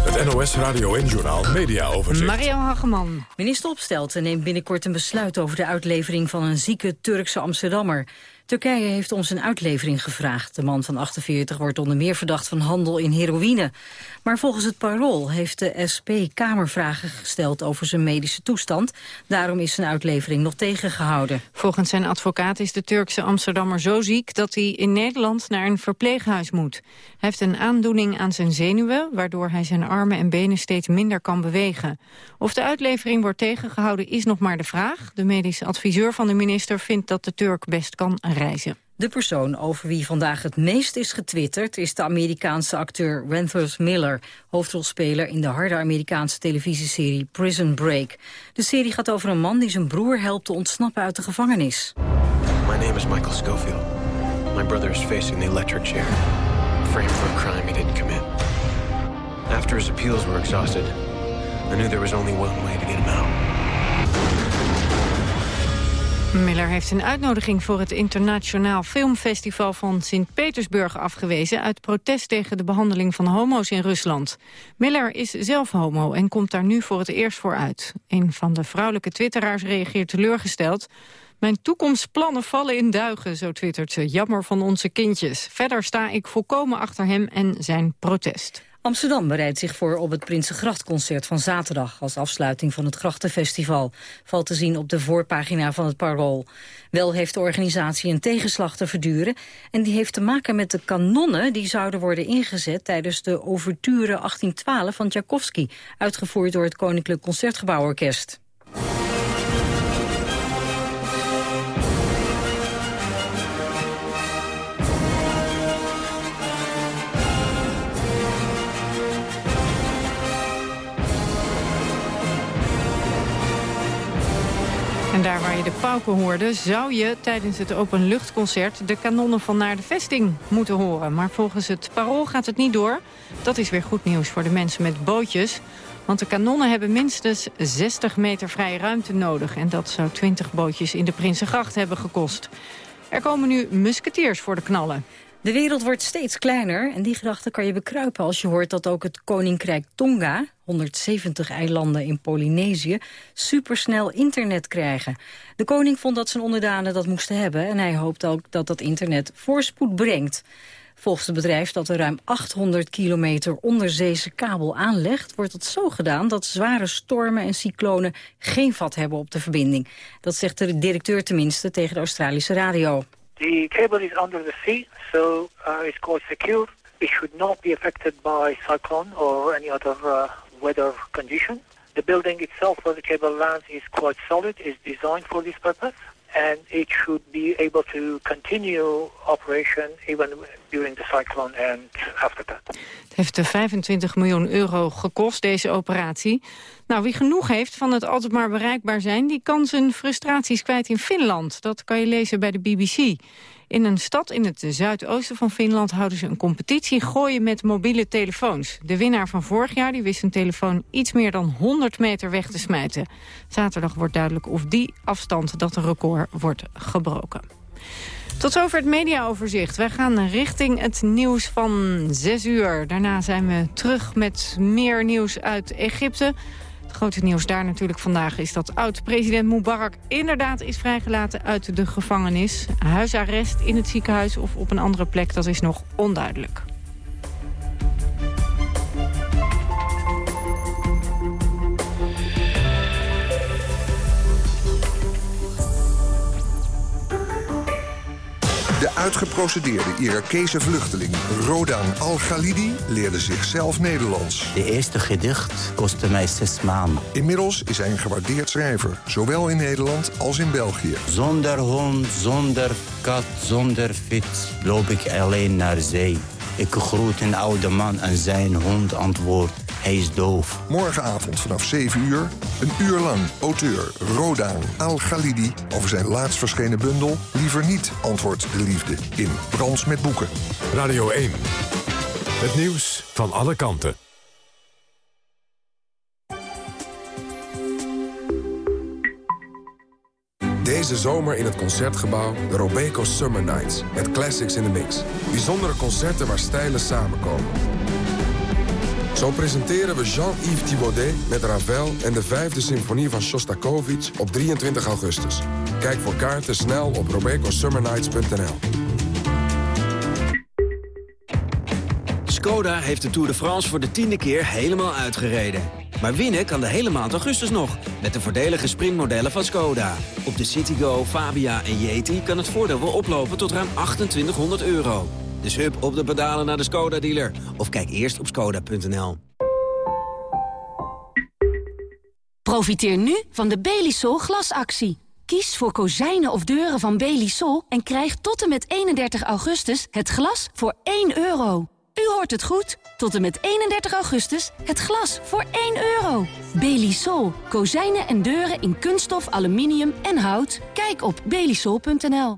Het NOS Radio en Journal Media Overzicht. Marielle Hageman. Minister Opstelten neemt binnenkort een besluit over de uitlevering van een zieke Turkse Amsterdammer. Turkije heeft ons een uitlevering gevraagd. De man van 48 wordt onder meer verdacht van handel in heroïne. Maar volgens het parool heeft de SP Kamervragen gesteld over zijn medische toestand. Daarom is zijn uitlevering nog tegengehouden. Volgens zijn advocaat is de Turkse Amsterdammer zo ziek dat hij in Nederland naar een verpleeghuis moet. Hij heeft een aandoening aan zijn zenuwen, waardoor hij zijn armen en benen steeds minder kan bewegen. Of de uitlevering wordt tegengehouden is nog maar de vraag. De medische adviseur van de minister vindt dat de Turk best kan reizen. De persoon over wie vandaag het meest is getwitterd... is de Amerikaanse acteur Renthers Miller... hoofdrolspeler in de harde Amerikaanse televisieserie Prison Break. De serie gaat over een man die zijn broer helpt te ontsnappen uit de gevangenis. My name is Michael Schofield. My brother is facing the electric chair. Framed for a crime he didn't commit. After his appeals were exhausted... I knew there was only one way to get him out. Miller heeft een uitnodiging voor het Internationaal Filmfestival van Sint-Petersburg afgewezen... uit protest tegen de behandeling van homo's in Rusland. Miller is zelf homo en komt daar nu voor het eerst voor uit. Een van de vrouwelijke twitteraars reageert teleurgesteld... Mijn toekomstplannen vallen in duigen, zo twittert ze. Jammer van onze kindjes. Verder sta ik volkomen achter hem en zijn protest. Amsterdam bereidt zich voor op het Prinsengrachtconcert van zaterdag... als afsluiting van het Grachtenfestival. Valt te zien op de voorpagina van het Parool. Wel heeft de organisatie een tegenslag te verduren... en die heeft te maken met de kanonnen die zouden worden ingezet... tijdens de Overture 1812 van Tchaikovsky... uitgevoerd door het Koninklijk Concertgebouworkest. En daar waar je de pauken hoorde, zou je tijdens het openluchtconcert... de kanonnen van naar de vesting moeten horen. Maar volgens het parool gaat het niet door. Dat is weer goed nieuws voor de mensen met bootjes. Want de kanonnen hebben minstens 60 meter vrije ruimte nodig. En dat zou 20 bootjes in de Prinsengracht hebben gekost. Er komen nu musketiers voor de knallen. De wereld wordt steeds kleiner en die gedachte kan je bekruipen... als je hoort dat ook het Koninkrijk Tonga, 170 eilanden in Polynesië... supersnel internet krijgen. De koning vond dat zijn onderdanen dat moesten hebben... en hij hoopt ook dat dat internet voorspoed brengt. Volgens het bedrijf dat er ruim 800 kilometer onderzeese kabel aanlegt... wordt het zo gedaan dat zware stormen en cyclonen geen vat hebben op de verbinding. Dat zegt de directeur tenminste tegen de Australische radio. The cable is under the sea, so uh, it's quite secure. It should not be affected by cyclone or any other uh, weather condition. The building itself where the cable lands is quite solid, is designed for this purpose, and it should be able to continue operation even during the cyclone and after that. Het heeft 25 miljoen euro gekost, deze operatie. Nou, wie genoeg heeft van het altijd maar bereikbaar zijn... die kan zijn frustraties kwijt in Finland. Dat kan je lezen bij de BBC. In een stad in het zuidoosten van Finland houden ze een competitie gooien met mobiele telefoons. De winnaar van vorig jaar die wist zijn telefoon iets meer dan 100 meter weg te smijten. Zaterdag wordt duidelijk of die afstand dat een record wordt gebroken. Tot zover het mediaoverzicht. Wij gaan richting het nieuws van 6 uur. Daarna zijn we terug met meer nieuws uit Egypte. Grote nieuws daar natuurlijk vandaag is dat oud-president Mubarak inderdaad is vrijgelaten uit de gevangenis. Huisarrest in het ziekenhuis of op een andere plek, dat is nog onduidelijk. De uitgeprocedeerde Irakese vluchteling Rodan Al-Ghalidi leerde zichzelf Nederlands. De eerste gedicht kostte mij zes maanden. Inmiddels is hij een gewaardeerd schrijver, zowel in Nederland als in België. Zonder hond, zonder kat, zonder fiets loop ik alleen naar zee. Ik groet een oude man en zijn hond antwoordt. Hij is doof. Morgenavond vanaf 7 uur, een uur lang auteur Rodaan Al-Ghalidi... over zijn laatst verschenen bundel Liever niet, antwoordt de liefde... in Brans met Boeken. Radio 1. Het nieuws van alle kanten. Deze zomer in het Concertgebouw de Robeco Summer Nights. Met classics in the mix. Bijzondere concerten waar stijlen samenkomen. Zo presenteren we Jean-Yves Thibaudet met Ravel en de vijfde symfonie van Shostakovich op 23 augustus. Kijk voor kaarten snel op robecosummernights.nl. Skoda heeft de Tour de France voor de tiende keer helemaal uitgereden. Maar winnen kan de hele maand augustus nog, met de voordelige sprintmodellen van Skoda. Op de Citigo, Fabia en Yeti kan het voordeel wel oplopen tot ruim 2800 euro. Dus hup op de pedalen naar de Skoda-dealer. Of kijk eerst op skoda.nl. Profiteer nu van de Belisol glasactie. Kies voor kozijnen of deuren van Belisol en krijg tot en met 31 augustus het glas voor 1 euro. U hoort het goed. Tot en met 31 augustus het glas voor 1 euro. Belisol. Kozijnen en deuren in kunststof, aluminium en hout. Kijk op belisol.nl.